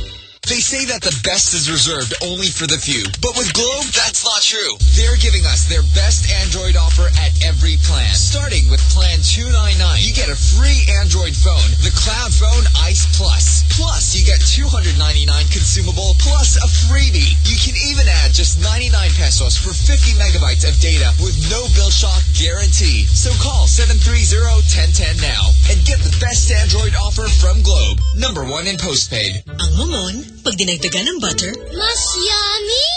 They say that the best is reserved only for the few. But with Globe, that's not true. They're giving us their best Android offer at every plan. Starting with Plan 299, you get a free Android phone, the Cloudfone Ice Plus. Plus, you get 299 consumable plus a freebie. You can even add just 99 pesos for 50 megabytes of data with no bill shock guarantee. So call 730-1010 now and get the best Android offer from Globe. Number one in postpaid. Ang mamon, pag dinagdagan ng butter, Mas yummy!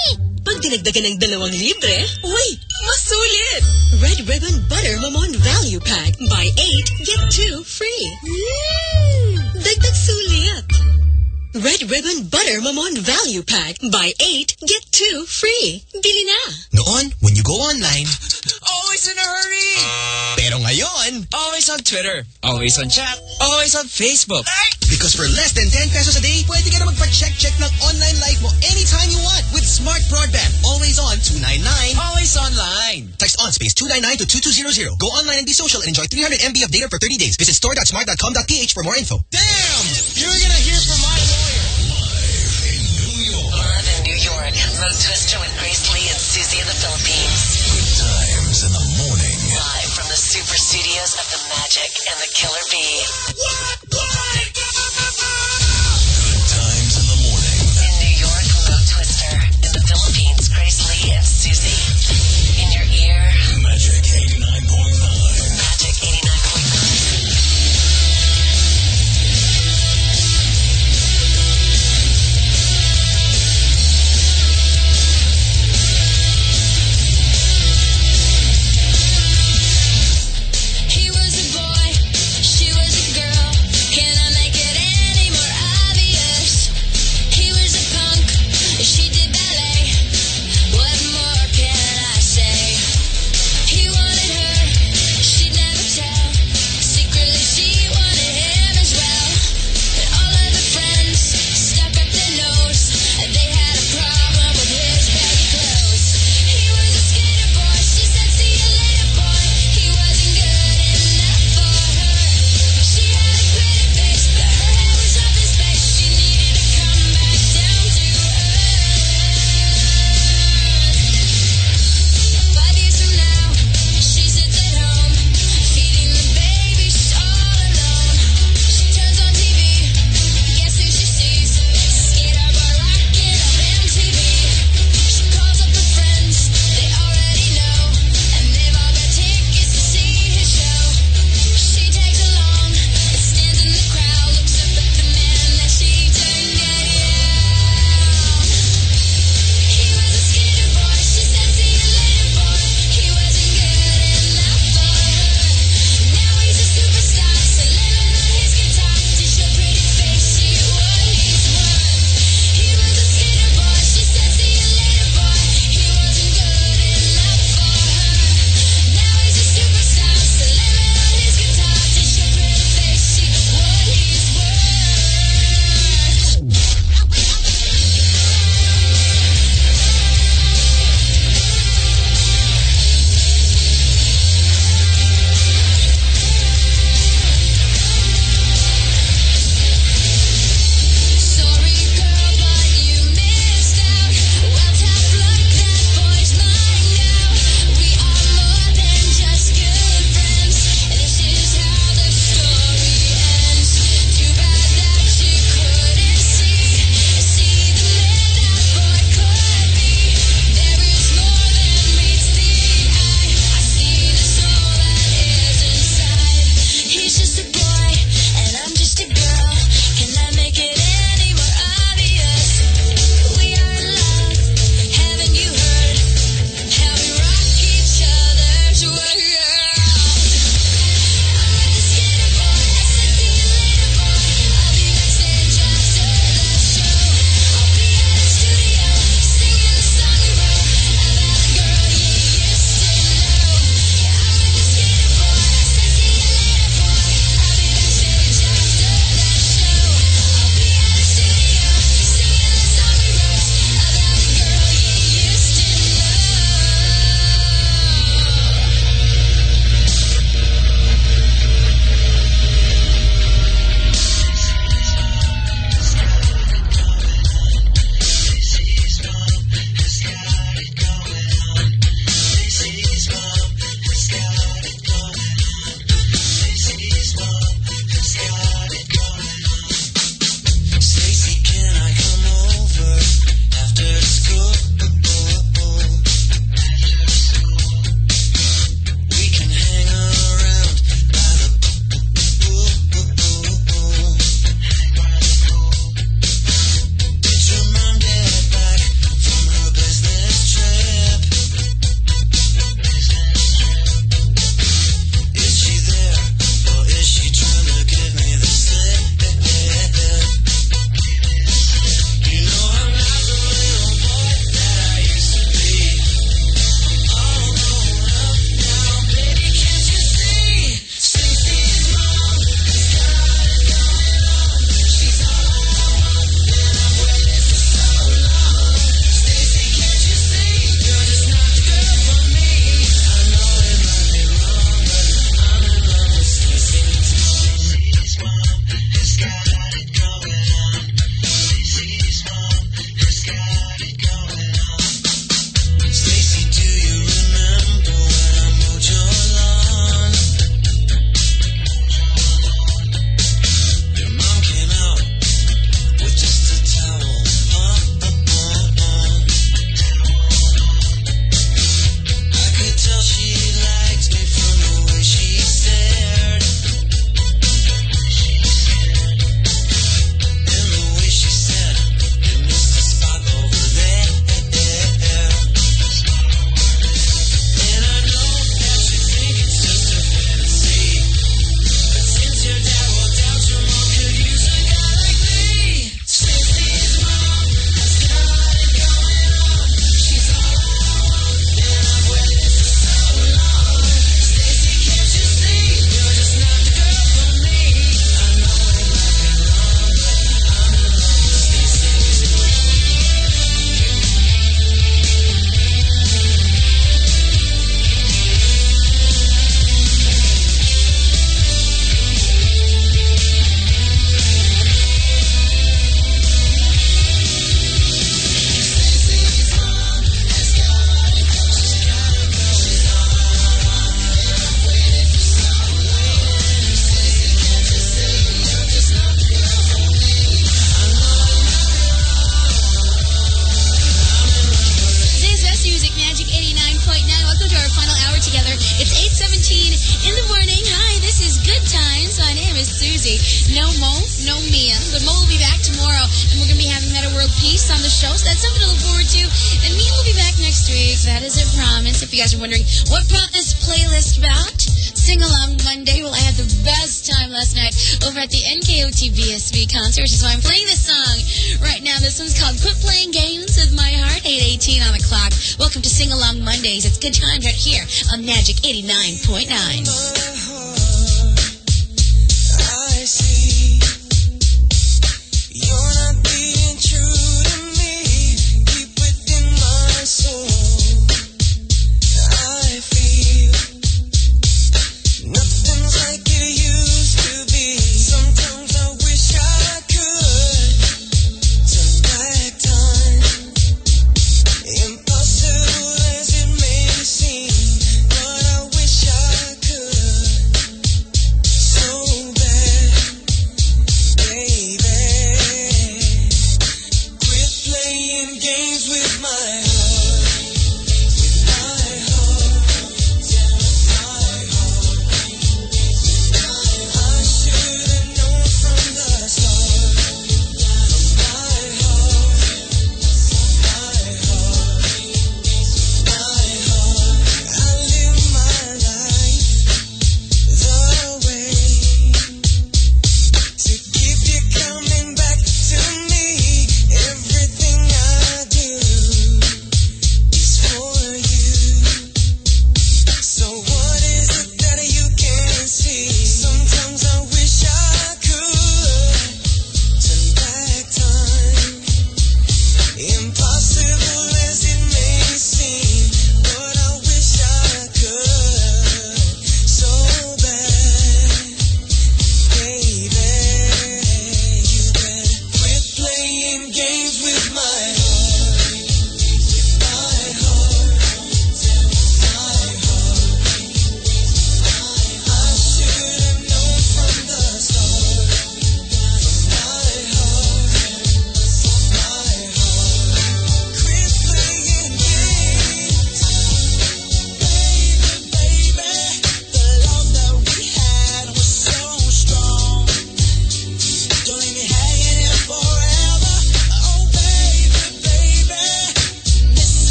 pag dinagdagan ng dalawang libre, uy, mas sulit! Red Ribbon Butter Mamon Value Pack. Buy 8, get 2 free. Mm. Dagdag sulit! Red Ribbon Butter Mamon Value Pack. Buy 8, get 2 free. Bili na! Noon, when you go online, Always in a hurry. pero ngayon, Always on Twitter. Always on chat. Always on Facebook. because for less than 10 pesos a day, pwede ka na magpa-check-check ng online life mo anytime you want with Smart Broadband. Always on 299. Always online. Text on space 299 to 2200. Go online and be social and enjoy 300 MB of data for 30 days. Visit store.smart.com.ph for more info. Damn! Twister with Grace Lee and Susie in the Philippines. Good times in the morning. Live from the super studios of the Magic and the Killer Bee.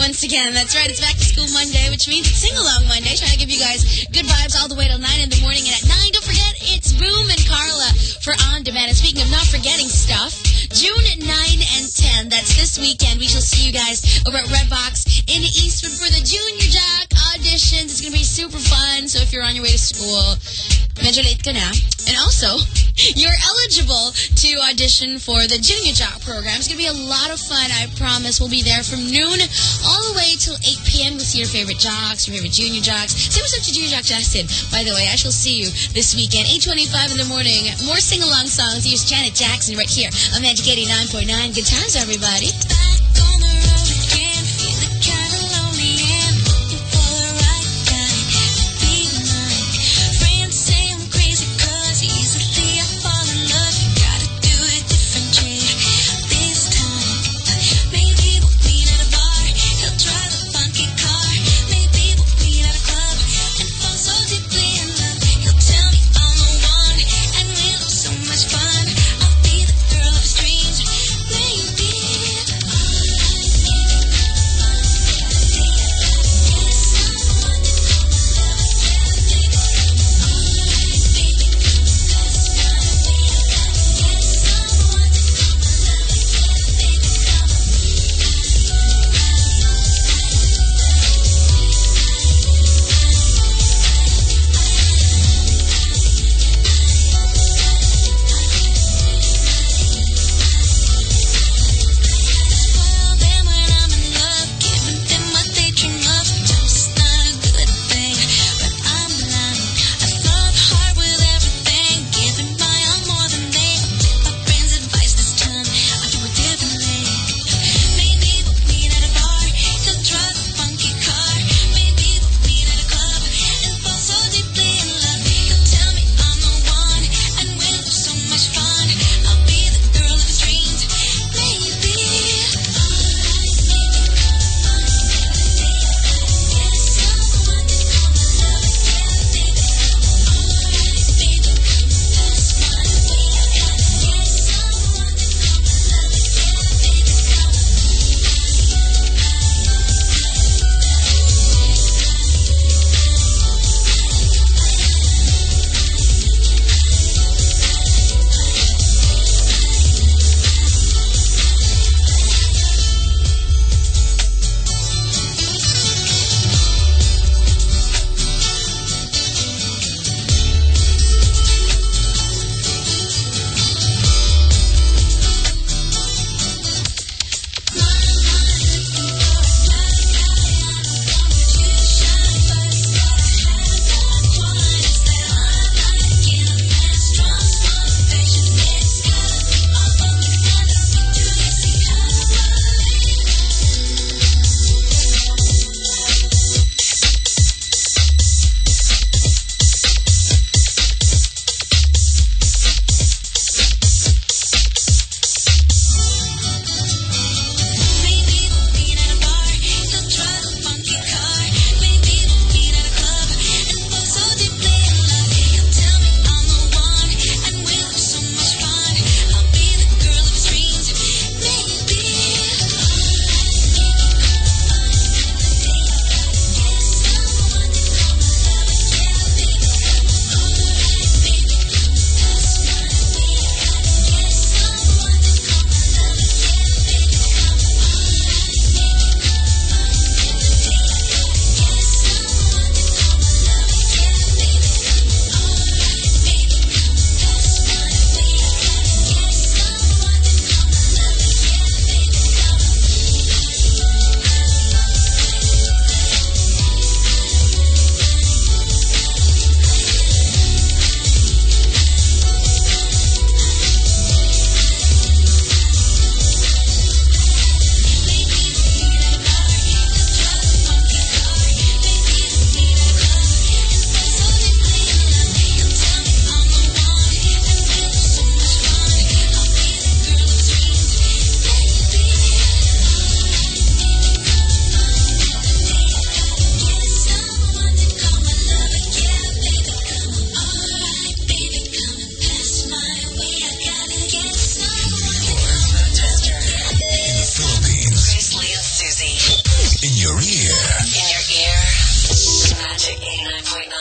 Once again, that's right. It's back to school Monday, which means it's sing along Monday. Trying to give you guys good vibes all the way till 9 in the morning. And at 9, don't forget, it's Boom and Carla for On Demand. And speaking of not forgetting stuff, June 9 and 10, that's this weekend. We shall see you guys over at Redbox in Eastwood for the Junior Jock auditions. It's going to be super fun. So if you're on your way to school, medyo late ka. And also, you're eligible to audition for the Junior Jock program. It's going to be a lot of fun, I promise. We'll be there from noon all the way till 8 p.m. We'll see your favorite jocks, your favorite junior jocks. Say what's up to Junior Jock Justin, by the way. I shall see you this weekend, 8.25 in the morning. More sing-along songs. Here's Janet Jackson right here on Magic 89.9. Good times, everybody. Friends 89.9.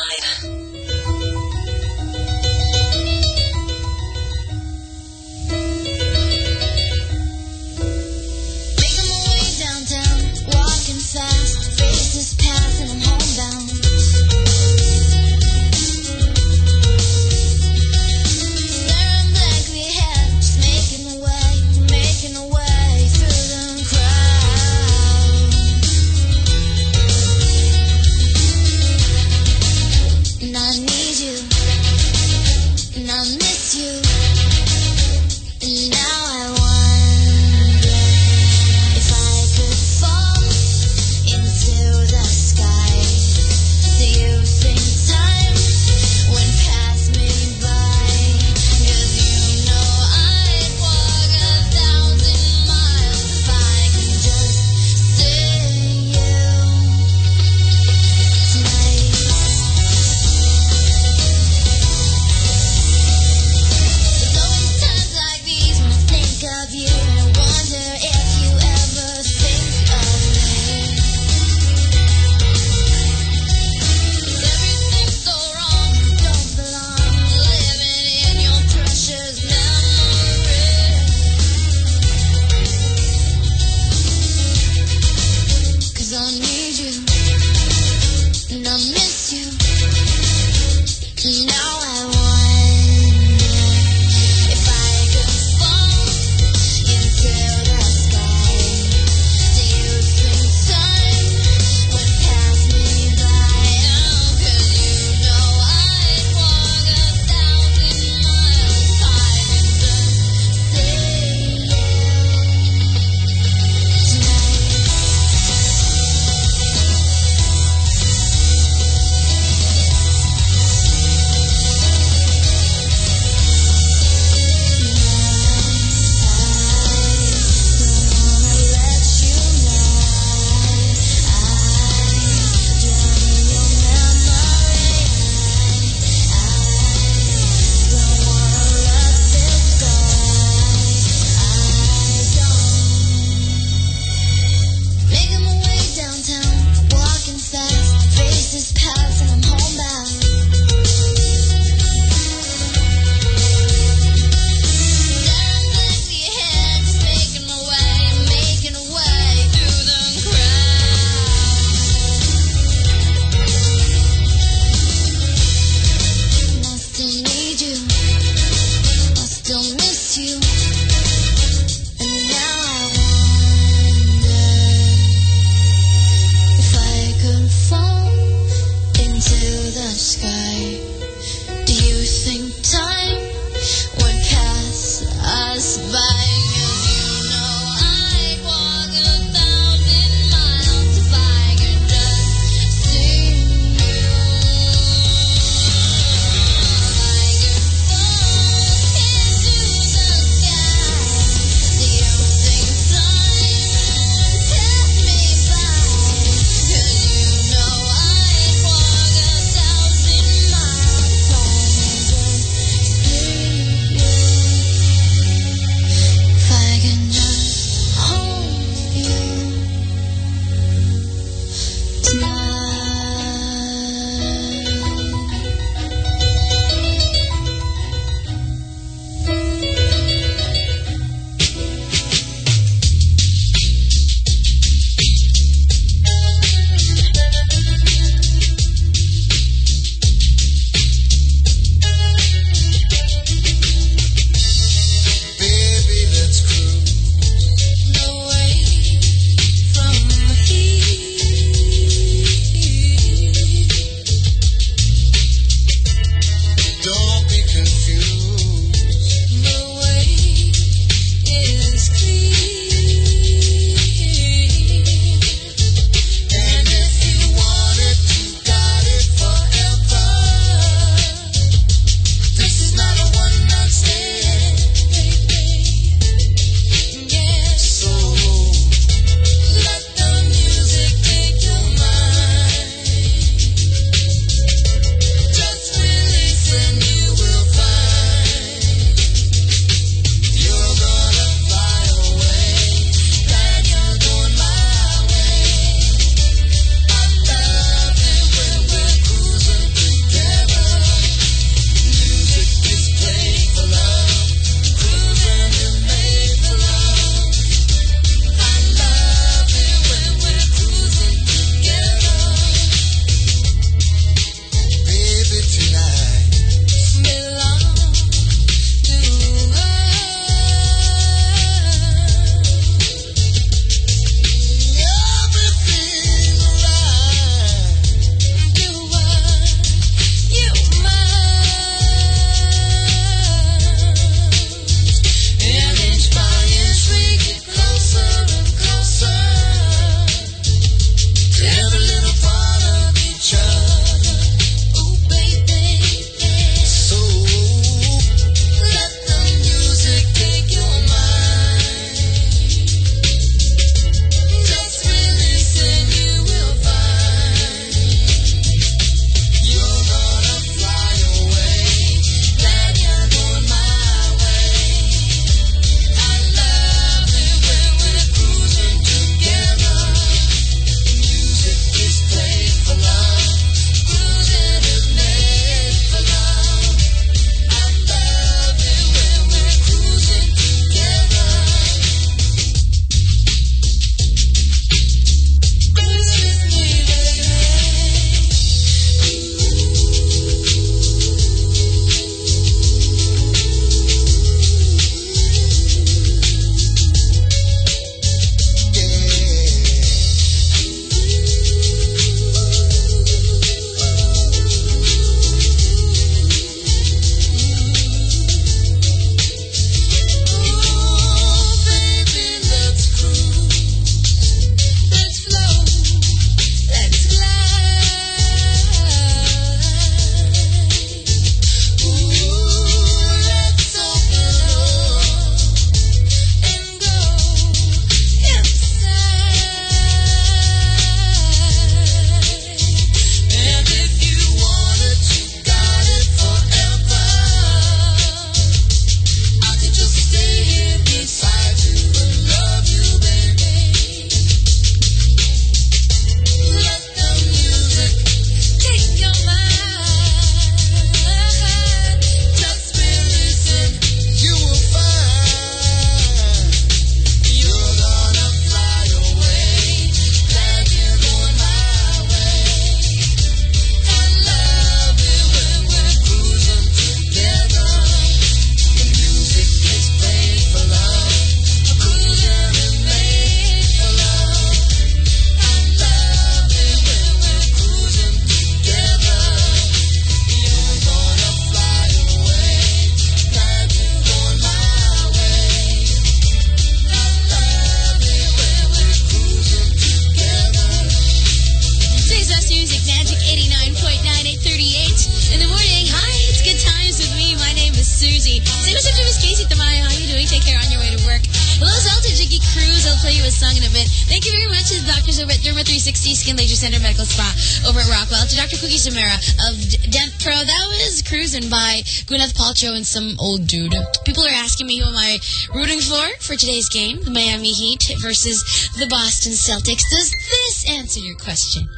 Show and some old dude. People are asking me who am I rooting for for today's game, the Miami Heat versus the Boston Celtics. Does this answer your question?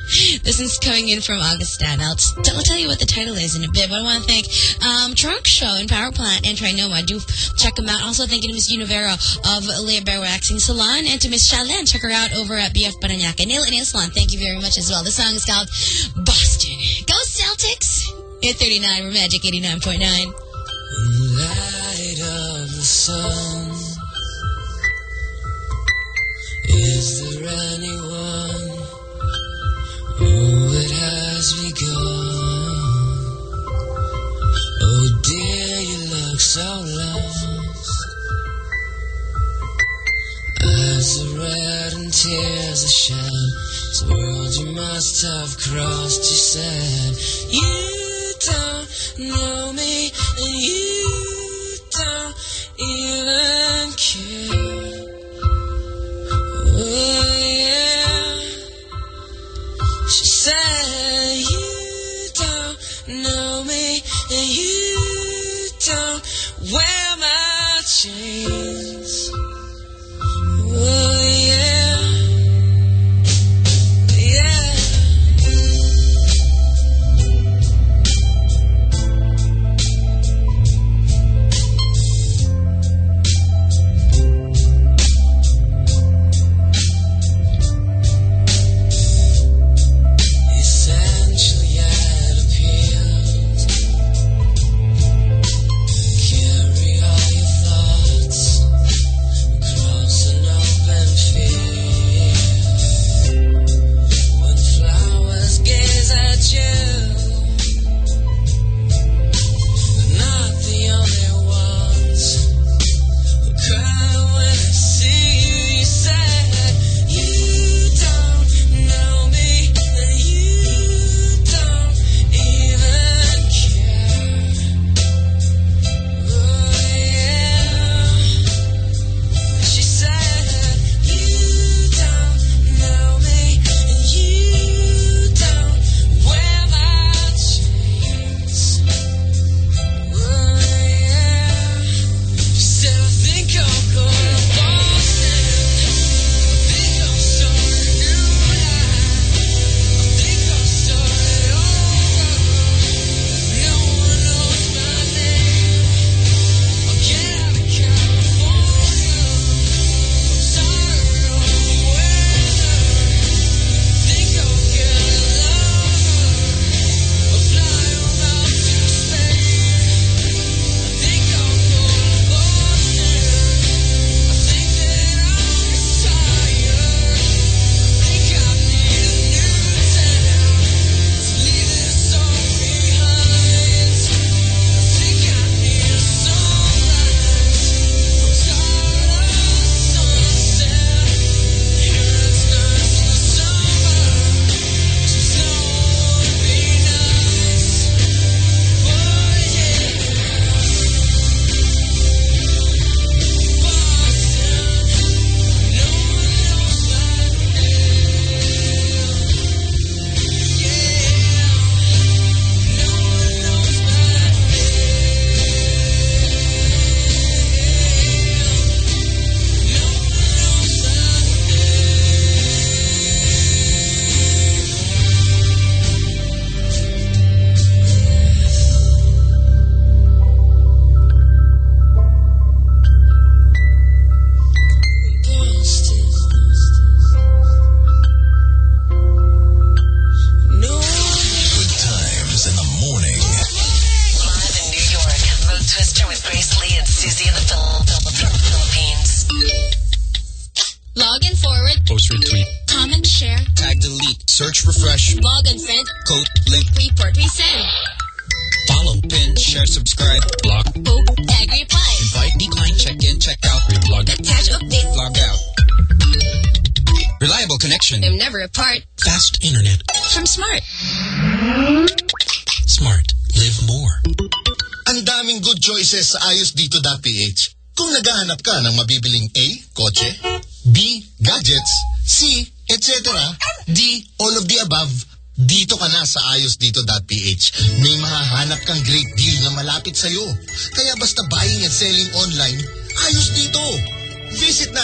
This is coming in from Augustan. I'll, I'll tell you what the title is in a bit, but I want to thank um, Trunk Show and Power Plant and Trinoma. Do check them out. Also, thank you to Miss Univera of Lay Bare Waxing Salon and to Miss Chalene. Check her out over at BF Paranaque Nail and Nail Salon. Thank you very much as well. The song is called Boston. Go Celtics! At 39, we're Magic 89.9.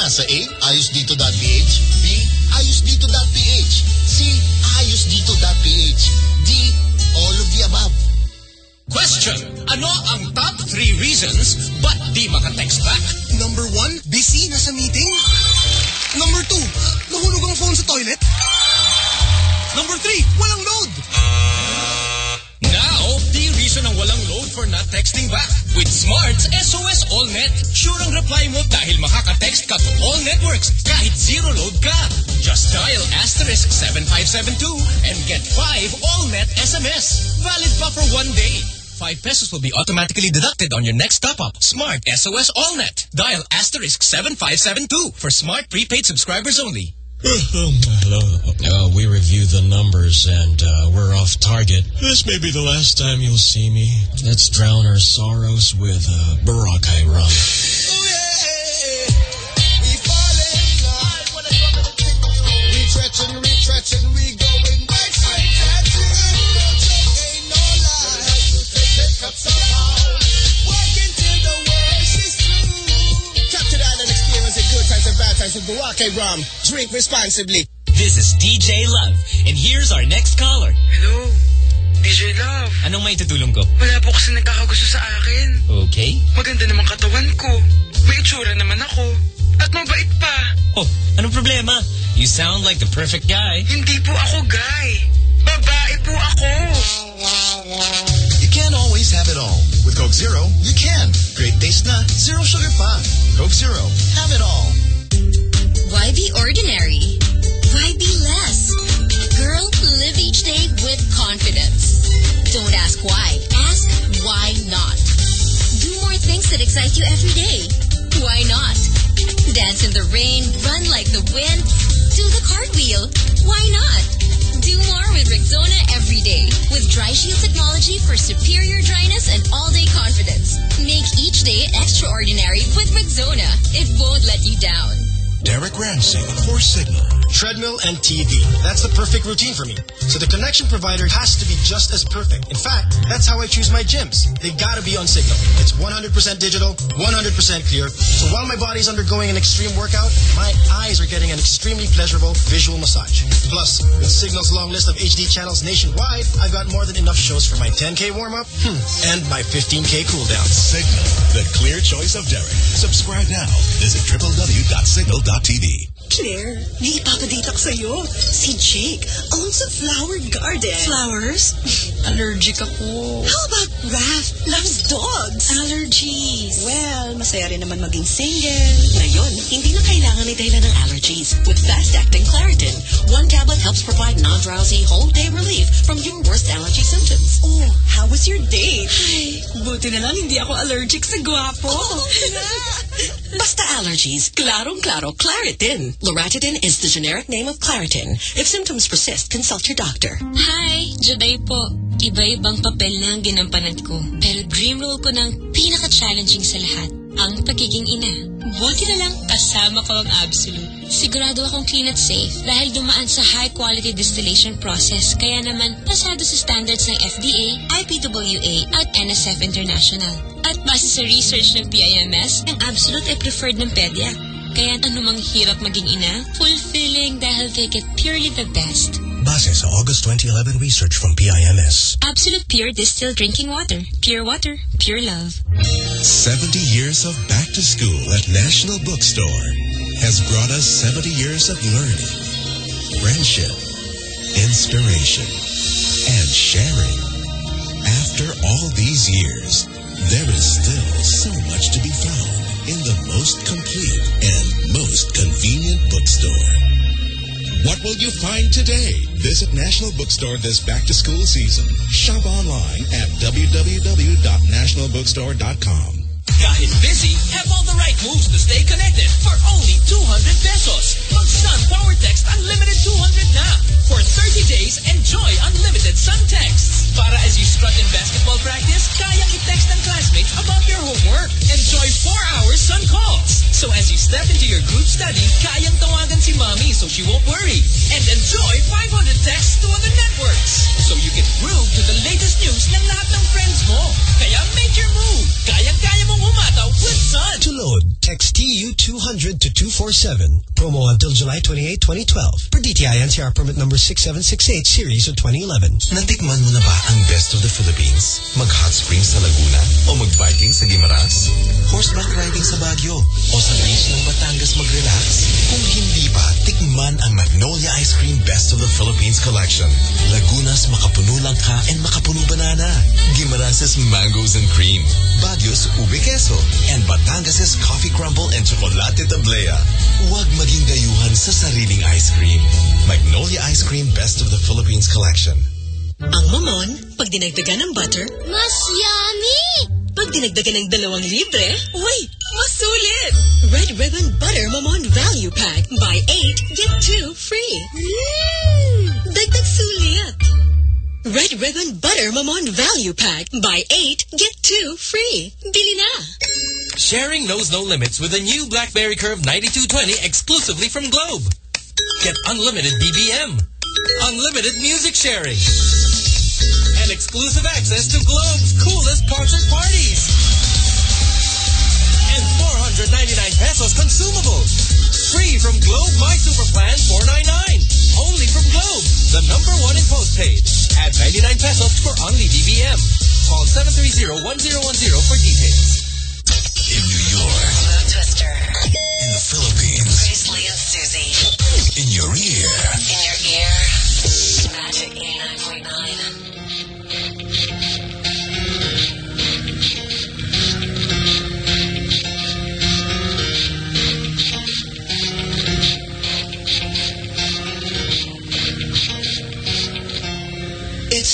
sa A. ayosdito.ph B. ayosdito.ph for one day. 5 pesos will be automatically deducted on your next top-up. Smart SOS AllNet. Dial asterisk 7572 for smart prepaid subscribers only. Hello. Uh, we reviewed the numbers and uh, we're off target. This may be the last time you'll see me. Let's drown our sorrows with uh, Boracay rum. Retrenching, retrenching, we Boracay rum. Drink responsibly. This is DJ Love, and here's our next caller. Hello, DJ Love. Anong may tutulong ko? Wala po kasi nagkakagusto sa akin. Okay. Maganda naman katawan ko. May itsura naman ako. At mabait pa. Oh, anong problema? You sound like the perfect guy. Hindi po ako guy. Babae po ako. You can't always have it all. With Coke Zero, you can. Great taste na, zero sugar pa. Coke Zero, have it all. Why be ordinary? Why be less? Girl, live each day with confidence. Don't ask why. Ask why not. Do more things that excite you every day. Why not? Dance in the rain, run like the wind, do the cartwheel. Why not? Do more with Rexona every day. With Dry Shield technology for superior dryness and all-day confidence. Make each day extraordinary with Rexona. It won't let you down. Derek Ramsey for Cignal. Treadmill and TV. That's the perfect routine for me. So the connection provider has to be just as perfect. In fact, that's how I choose my gyms. They gotta be on Cignal. It's 100% digital, 100% clear. So while my body's undergoing an extreme workout, my eyes are getting an extremely pleasurable visual massage. Plus, with Cignal's long list of HD channels nationwide, I've got more than enough shows for my 10K warm-up hmm, and my 15K cool-down. Cignal, the clear choice of Derek. Subscribe now. Visit www.cignal.tv. Claire, may ipapadate ako sa'yo. Si Jake owns a flower garden. Flowers? Allergic ako. How about Raph loves dogs? Allergies. Well, masaya rin naman maging single. Ngayon, hindi na kailangan ni dahilan ng allergies. With fast-acting Claritin, one tablet helps provide non-drowsy, whole-day relief from your worst allergy symptoms. Oh, how was your date? Ay, buti na lang hindi ako allergic sa gwapo. Basta allergies, klarong-klaro Claritin. Loratadine is the generic name of Claritin. If symptoms persist, consult your doctor. Hi, Juday po. Iba-ibang papel na ang ginampanan ko. Pero dream role ko ng pinaka-challenging sa lahat, ang pagiging ina. Buti na lang kasama ko ang Absolute. Sigurado akong clean at safe dahil dumaan sa high-quality distillation process kaya naman pasado sa standards ng FDA, IPWA at NSF International. At base sa research ng PIMS, ang Absolute ay preferred ng pedya. Kaya anumang hirap maging ina, fulfilling dahil they get purely the best. Base sa August 2011 research from PIMS. Absolute Pure Distilled Drinking Water. Pure water, pure love. 70 years of back to school at National Bookstore has brought us 70 years of learning, friendship, inspiration, and sharing. After all these years, there is still so much to be found in the most complete and most convenient bookstore. What will you find today? Visit National Bookstore this back to school season. Shop online at www.nationalbookstore.com. Kahit busy, have all the right moves to stay connected for only 200 pesos. Mag-Sun Power Text Unlimited 200 na. For 30 days, enjoy unlimited Sun texts. Para as you strut in basketball practice, kayang i-text ng classmates about your homework. Enjoy 4 hours Sun Calls. So as you step into your group study, kayang tawagan si mommy so she won't worry. And enjoy 500 texts to other networks. So you can groove to the latest news ng lahat ng friends mo. Kaya make your move. Kayang-kaya mong umataw with Sun. To load, text TU200 to 247. Promo until July 28, 2012. Per DTI NCR permit number 6768 series of 2011. Natikman mo na ba ang best of the Philippines? Mag-hot spring sa Laguna? O mag-biking sa Guimaras? Horseback riding sa Baguio? O sa beach ng Batangas mag-relax? Kung hindi pa, tikman ang Magnolia Ice Cream Best of the Philippines Collection. Laguna's makapuno langka and makapuno banana. Guimaras' mangoes and cream. Baguio's ube queso. And Batangas' coffee crumble and chocolate tablea. Huwag maging dayuhan sa sariling ice cream. Magnolia Ice Cream Best of the Philippines Collection. Ang mamon, pag dinagdagan ng butter, Mas yummy! pag dinagdagan ng dalawang libre, uy, mas sulit! Red Ribbon Butter Mamon Value Pack. Buy 8, get 2 free. Mmm! Dagdag sulit! Red Ribbon Butter Mamon Value Pack. Buy 8, get 2 free. Bili na! Sharing knows no limits with the new BlackBerry Curve 9220 exclusively from Globe. Get unlimited BBM, unlimited music sharing, and exclusive access to Globe's coolest concert parties. And 499 pesos consumables. Free from Globe My Super Plan 499. Only from Globe, the number one in postpaid. Add 99 pesos for only BBM. Call 730-1010 for details. In New York. Mo Twister. In the Philippines. Grace Lee and Susie. In your ear. In your ear. Magic 89.9.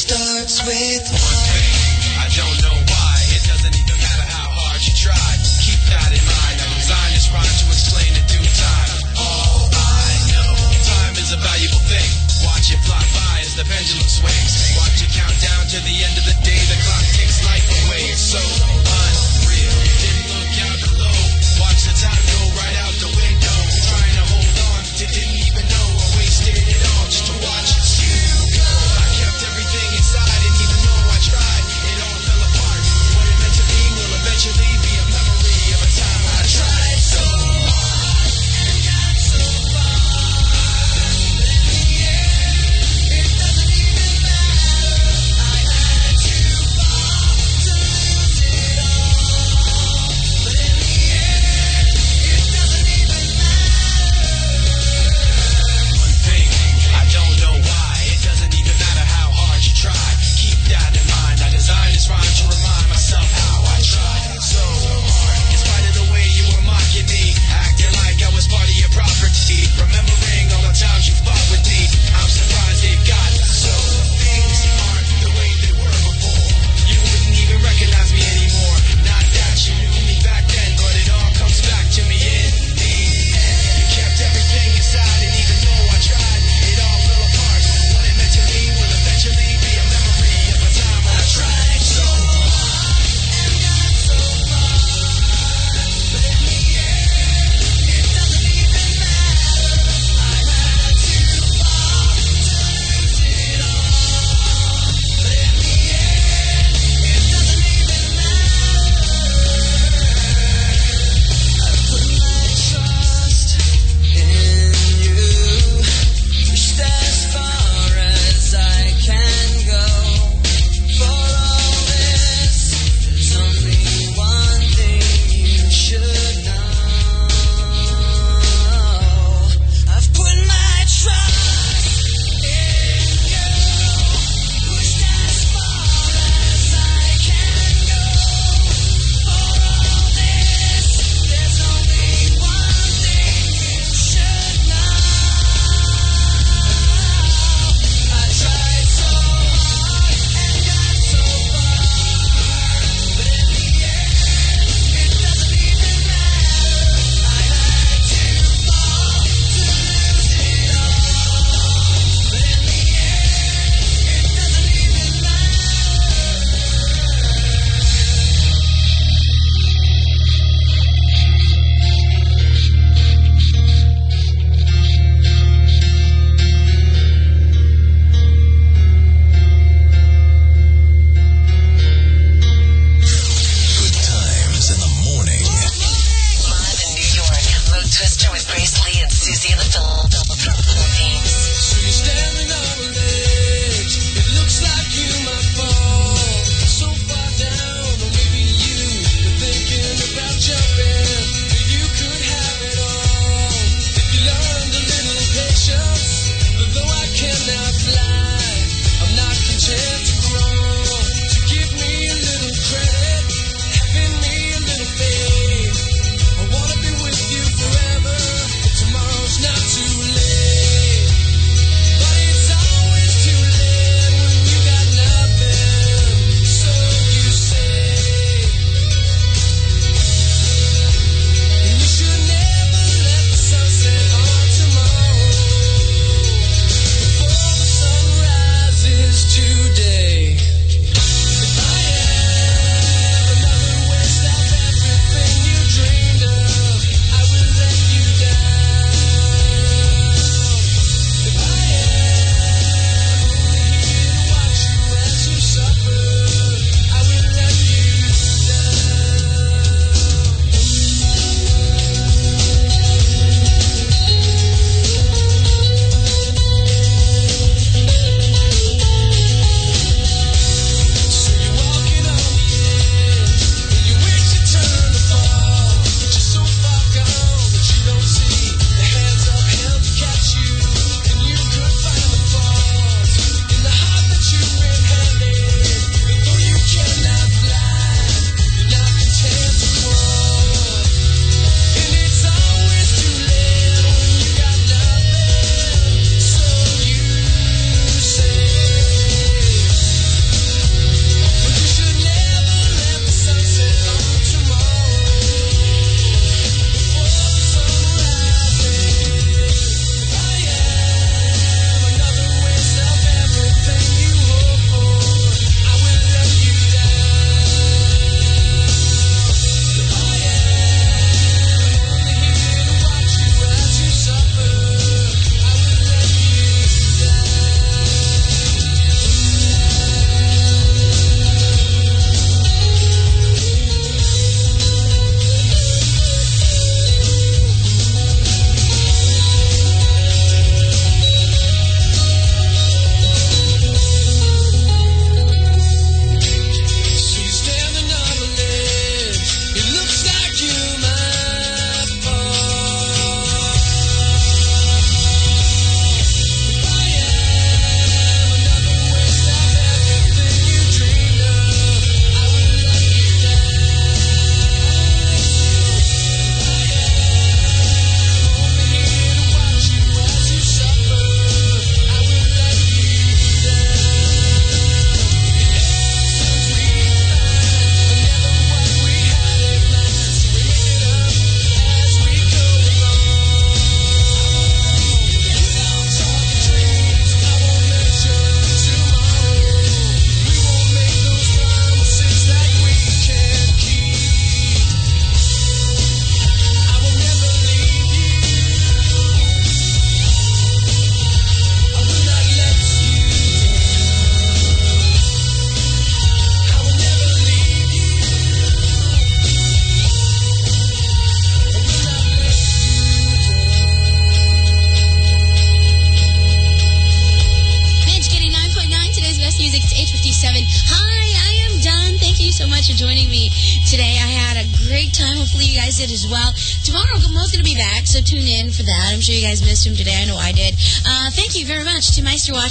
starts with why. I don't know why. It doesn't even matter how hard you try. Keep that in mind. I designed this trying to explain in due time. All I know, time is a valuable thing. Watch it fly by as the pendulum swings. Watch it count down to the end of the day. The clock takes life away. It's so unreal. Didn't look out below. Watch the time.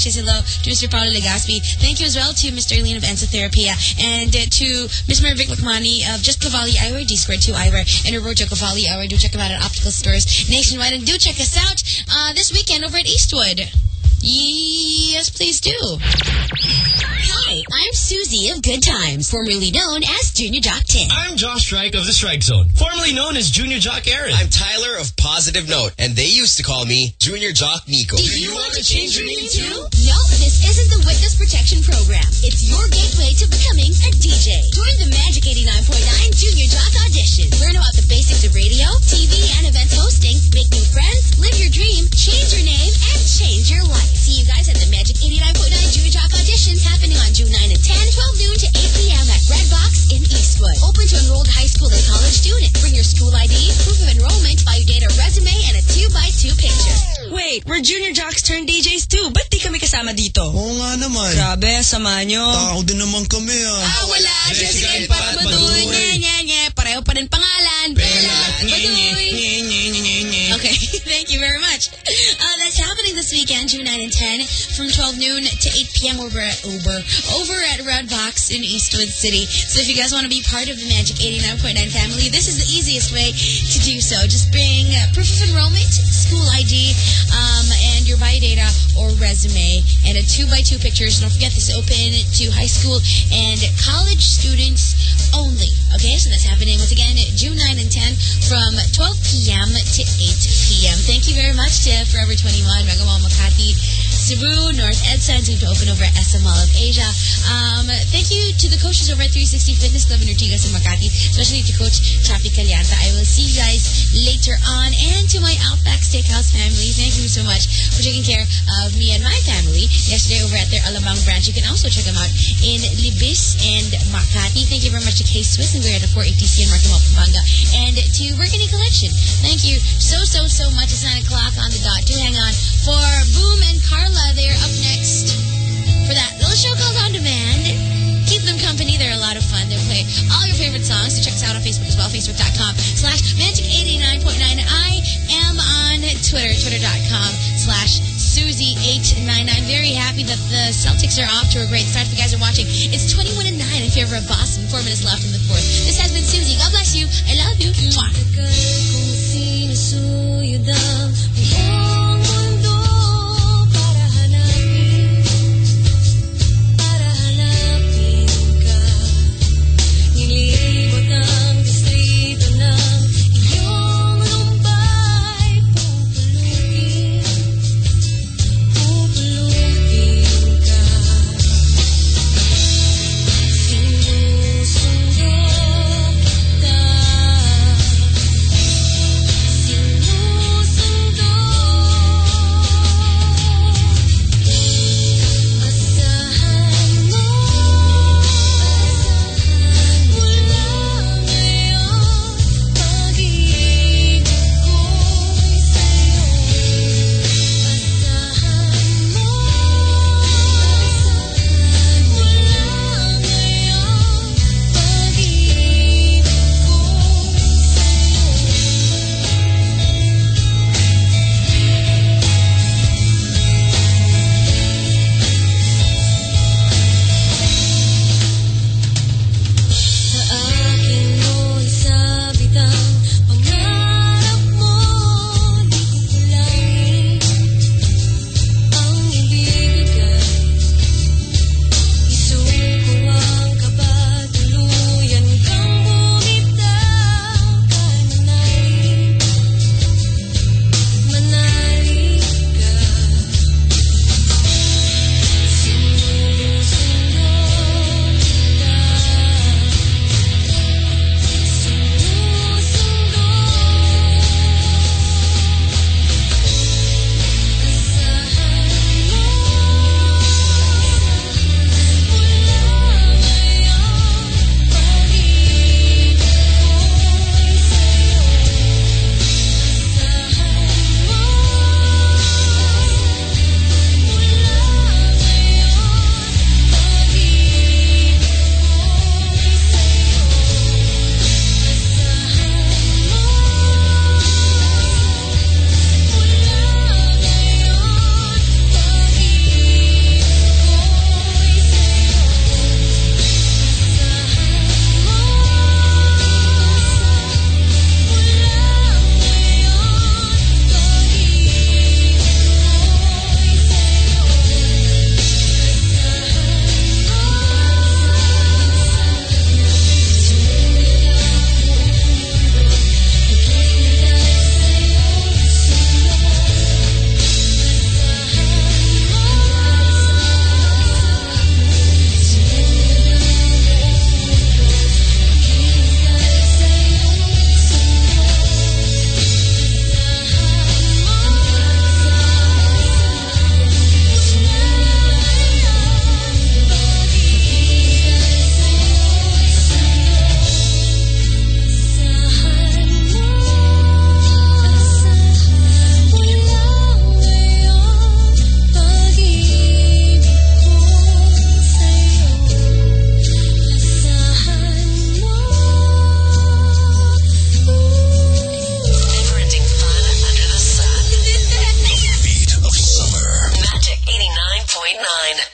Meister Hello to Mr. Paulo Legaspi. Thank you as well to Mr. Arlene of Ensotherapia and uh, to Miss Mary Vic Lakmani of Just Cavalli Eyewear, D Square 2 Eyewear, and Roberto Cavalli Eyewear. Do check them out at optical stores nationwide. And do check us out uh, this weekend over at Eastwood. Yes, please do. Hi, I'm Susie of Good Times, formerly known as Junior Jock 10. I'm Josh Strike of the Strike Zone, formerly known as Junior Jock Aaron. I'm Tyler of Positive Note, and they used to call me Junior Jock Nico. Do you want to change your name too? No, this isn't the Witness Protection Program. It's your gateway to becoming a DJ. Join the Magic 89.9 Junior Jock Audition. Learn about the basics of radio, TV, and event hosting. Make new friends, live your dream, change your name, and change your life. See you guys school and college students. Bring your school ID, proof of enrollment, bio data resume, and a 2x2 picture. Wait, we're junior jocks turned DJs too. Ba't di kami kasama dito? Oo nga naman. Grabe, samahan nyo. Tao din naman kami ah. Ah, wala. Jessica and Pat Baduy. Nye, nye, nye. Pareho pa rin pangalan. Bella Baduy. Okay, thank you very much. Uh, that's happening this weekend, June 9 and 10, from 12 noon to 8 p.m. over at Uber, over at Redbox in Eastwood City. So if you guys want to be part of the Magic 89.9 family, this is the easiest way to do so. Just bring proof of enrollment, school ID, um, and your biodata or resume, and a 2 by 2 pictures. Don't forget this is open to high school and college students only. Okay, so that's happening once again June 9 and 10 from 12 p.m. to 8 p.m. Thank you very much to Forever 21, Mega Mall Makati, Cebu, North soon to open over at SM Mall of Asia. Um, thank you to the coaches over at 360 Fitness Club in Ortigas and Makati, especially to Coach Chapi Calianta. I will see you guys later on. And to my Outback Steakhouse family, thank you so much for taking care of me and my family yesterday over at their Alabang branch. You can also check them out in Libis and Makati. Thank you very much to K-Swiss and we're at the 4ATC in Markham, Pampanga. And to Burgundy Collection. Thank you so, so, so much. It's 9 o'clock on the dot. Do hang on for Boom and Carla. Carla up next for that little show called On Demand. Keep them company. They're a lot of fun. They play all your favorite songs. So check us out on Facebook as well, facebook.com slash magic eighty nine point nine. I am on Twitter, twitter.com slash Susie899. Very happy that the Celtics are off to a great start. If you guys are watching, it's 21 and you're ever of Boston. Four minutes left in the fourth. This has been Susie. God bless you. I love you. Mwah.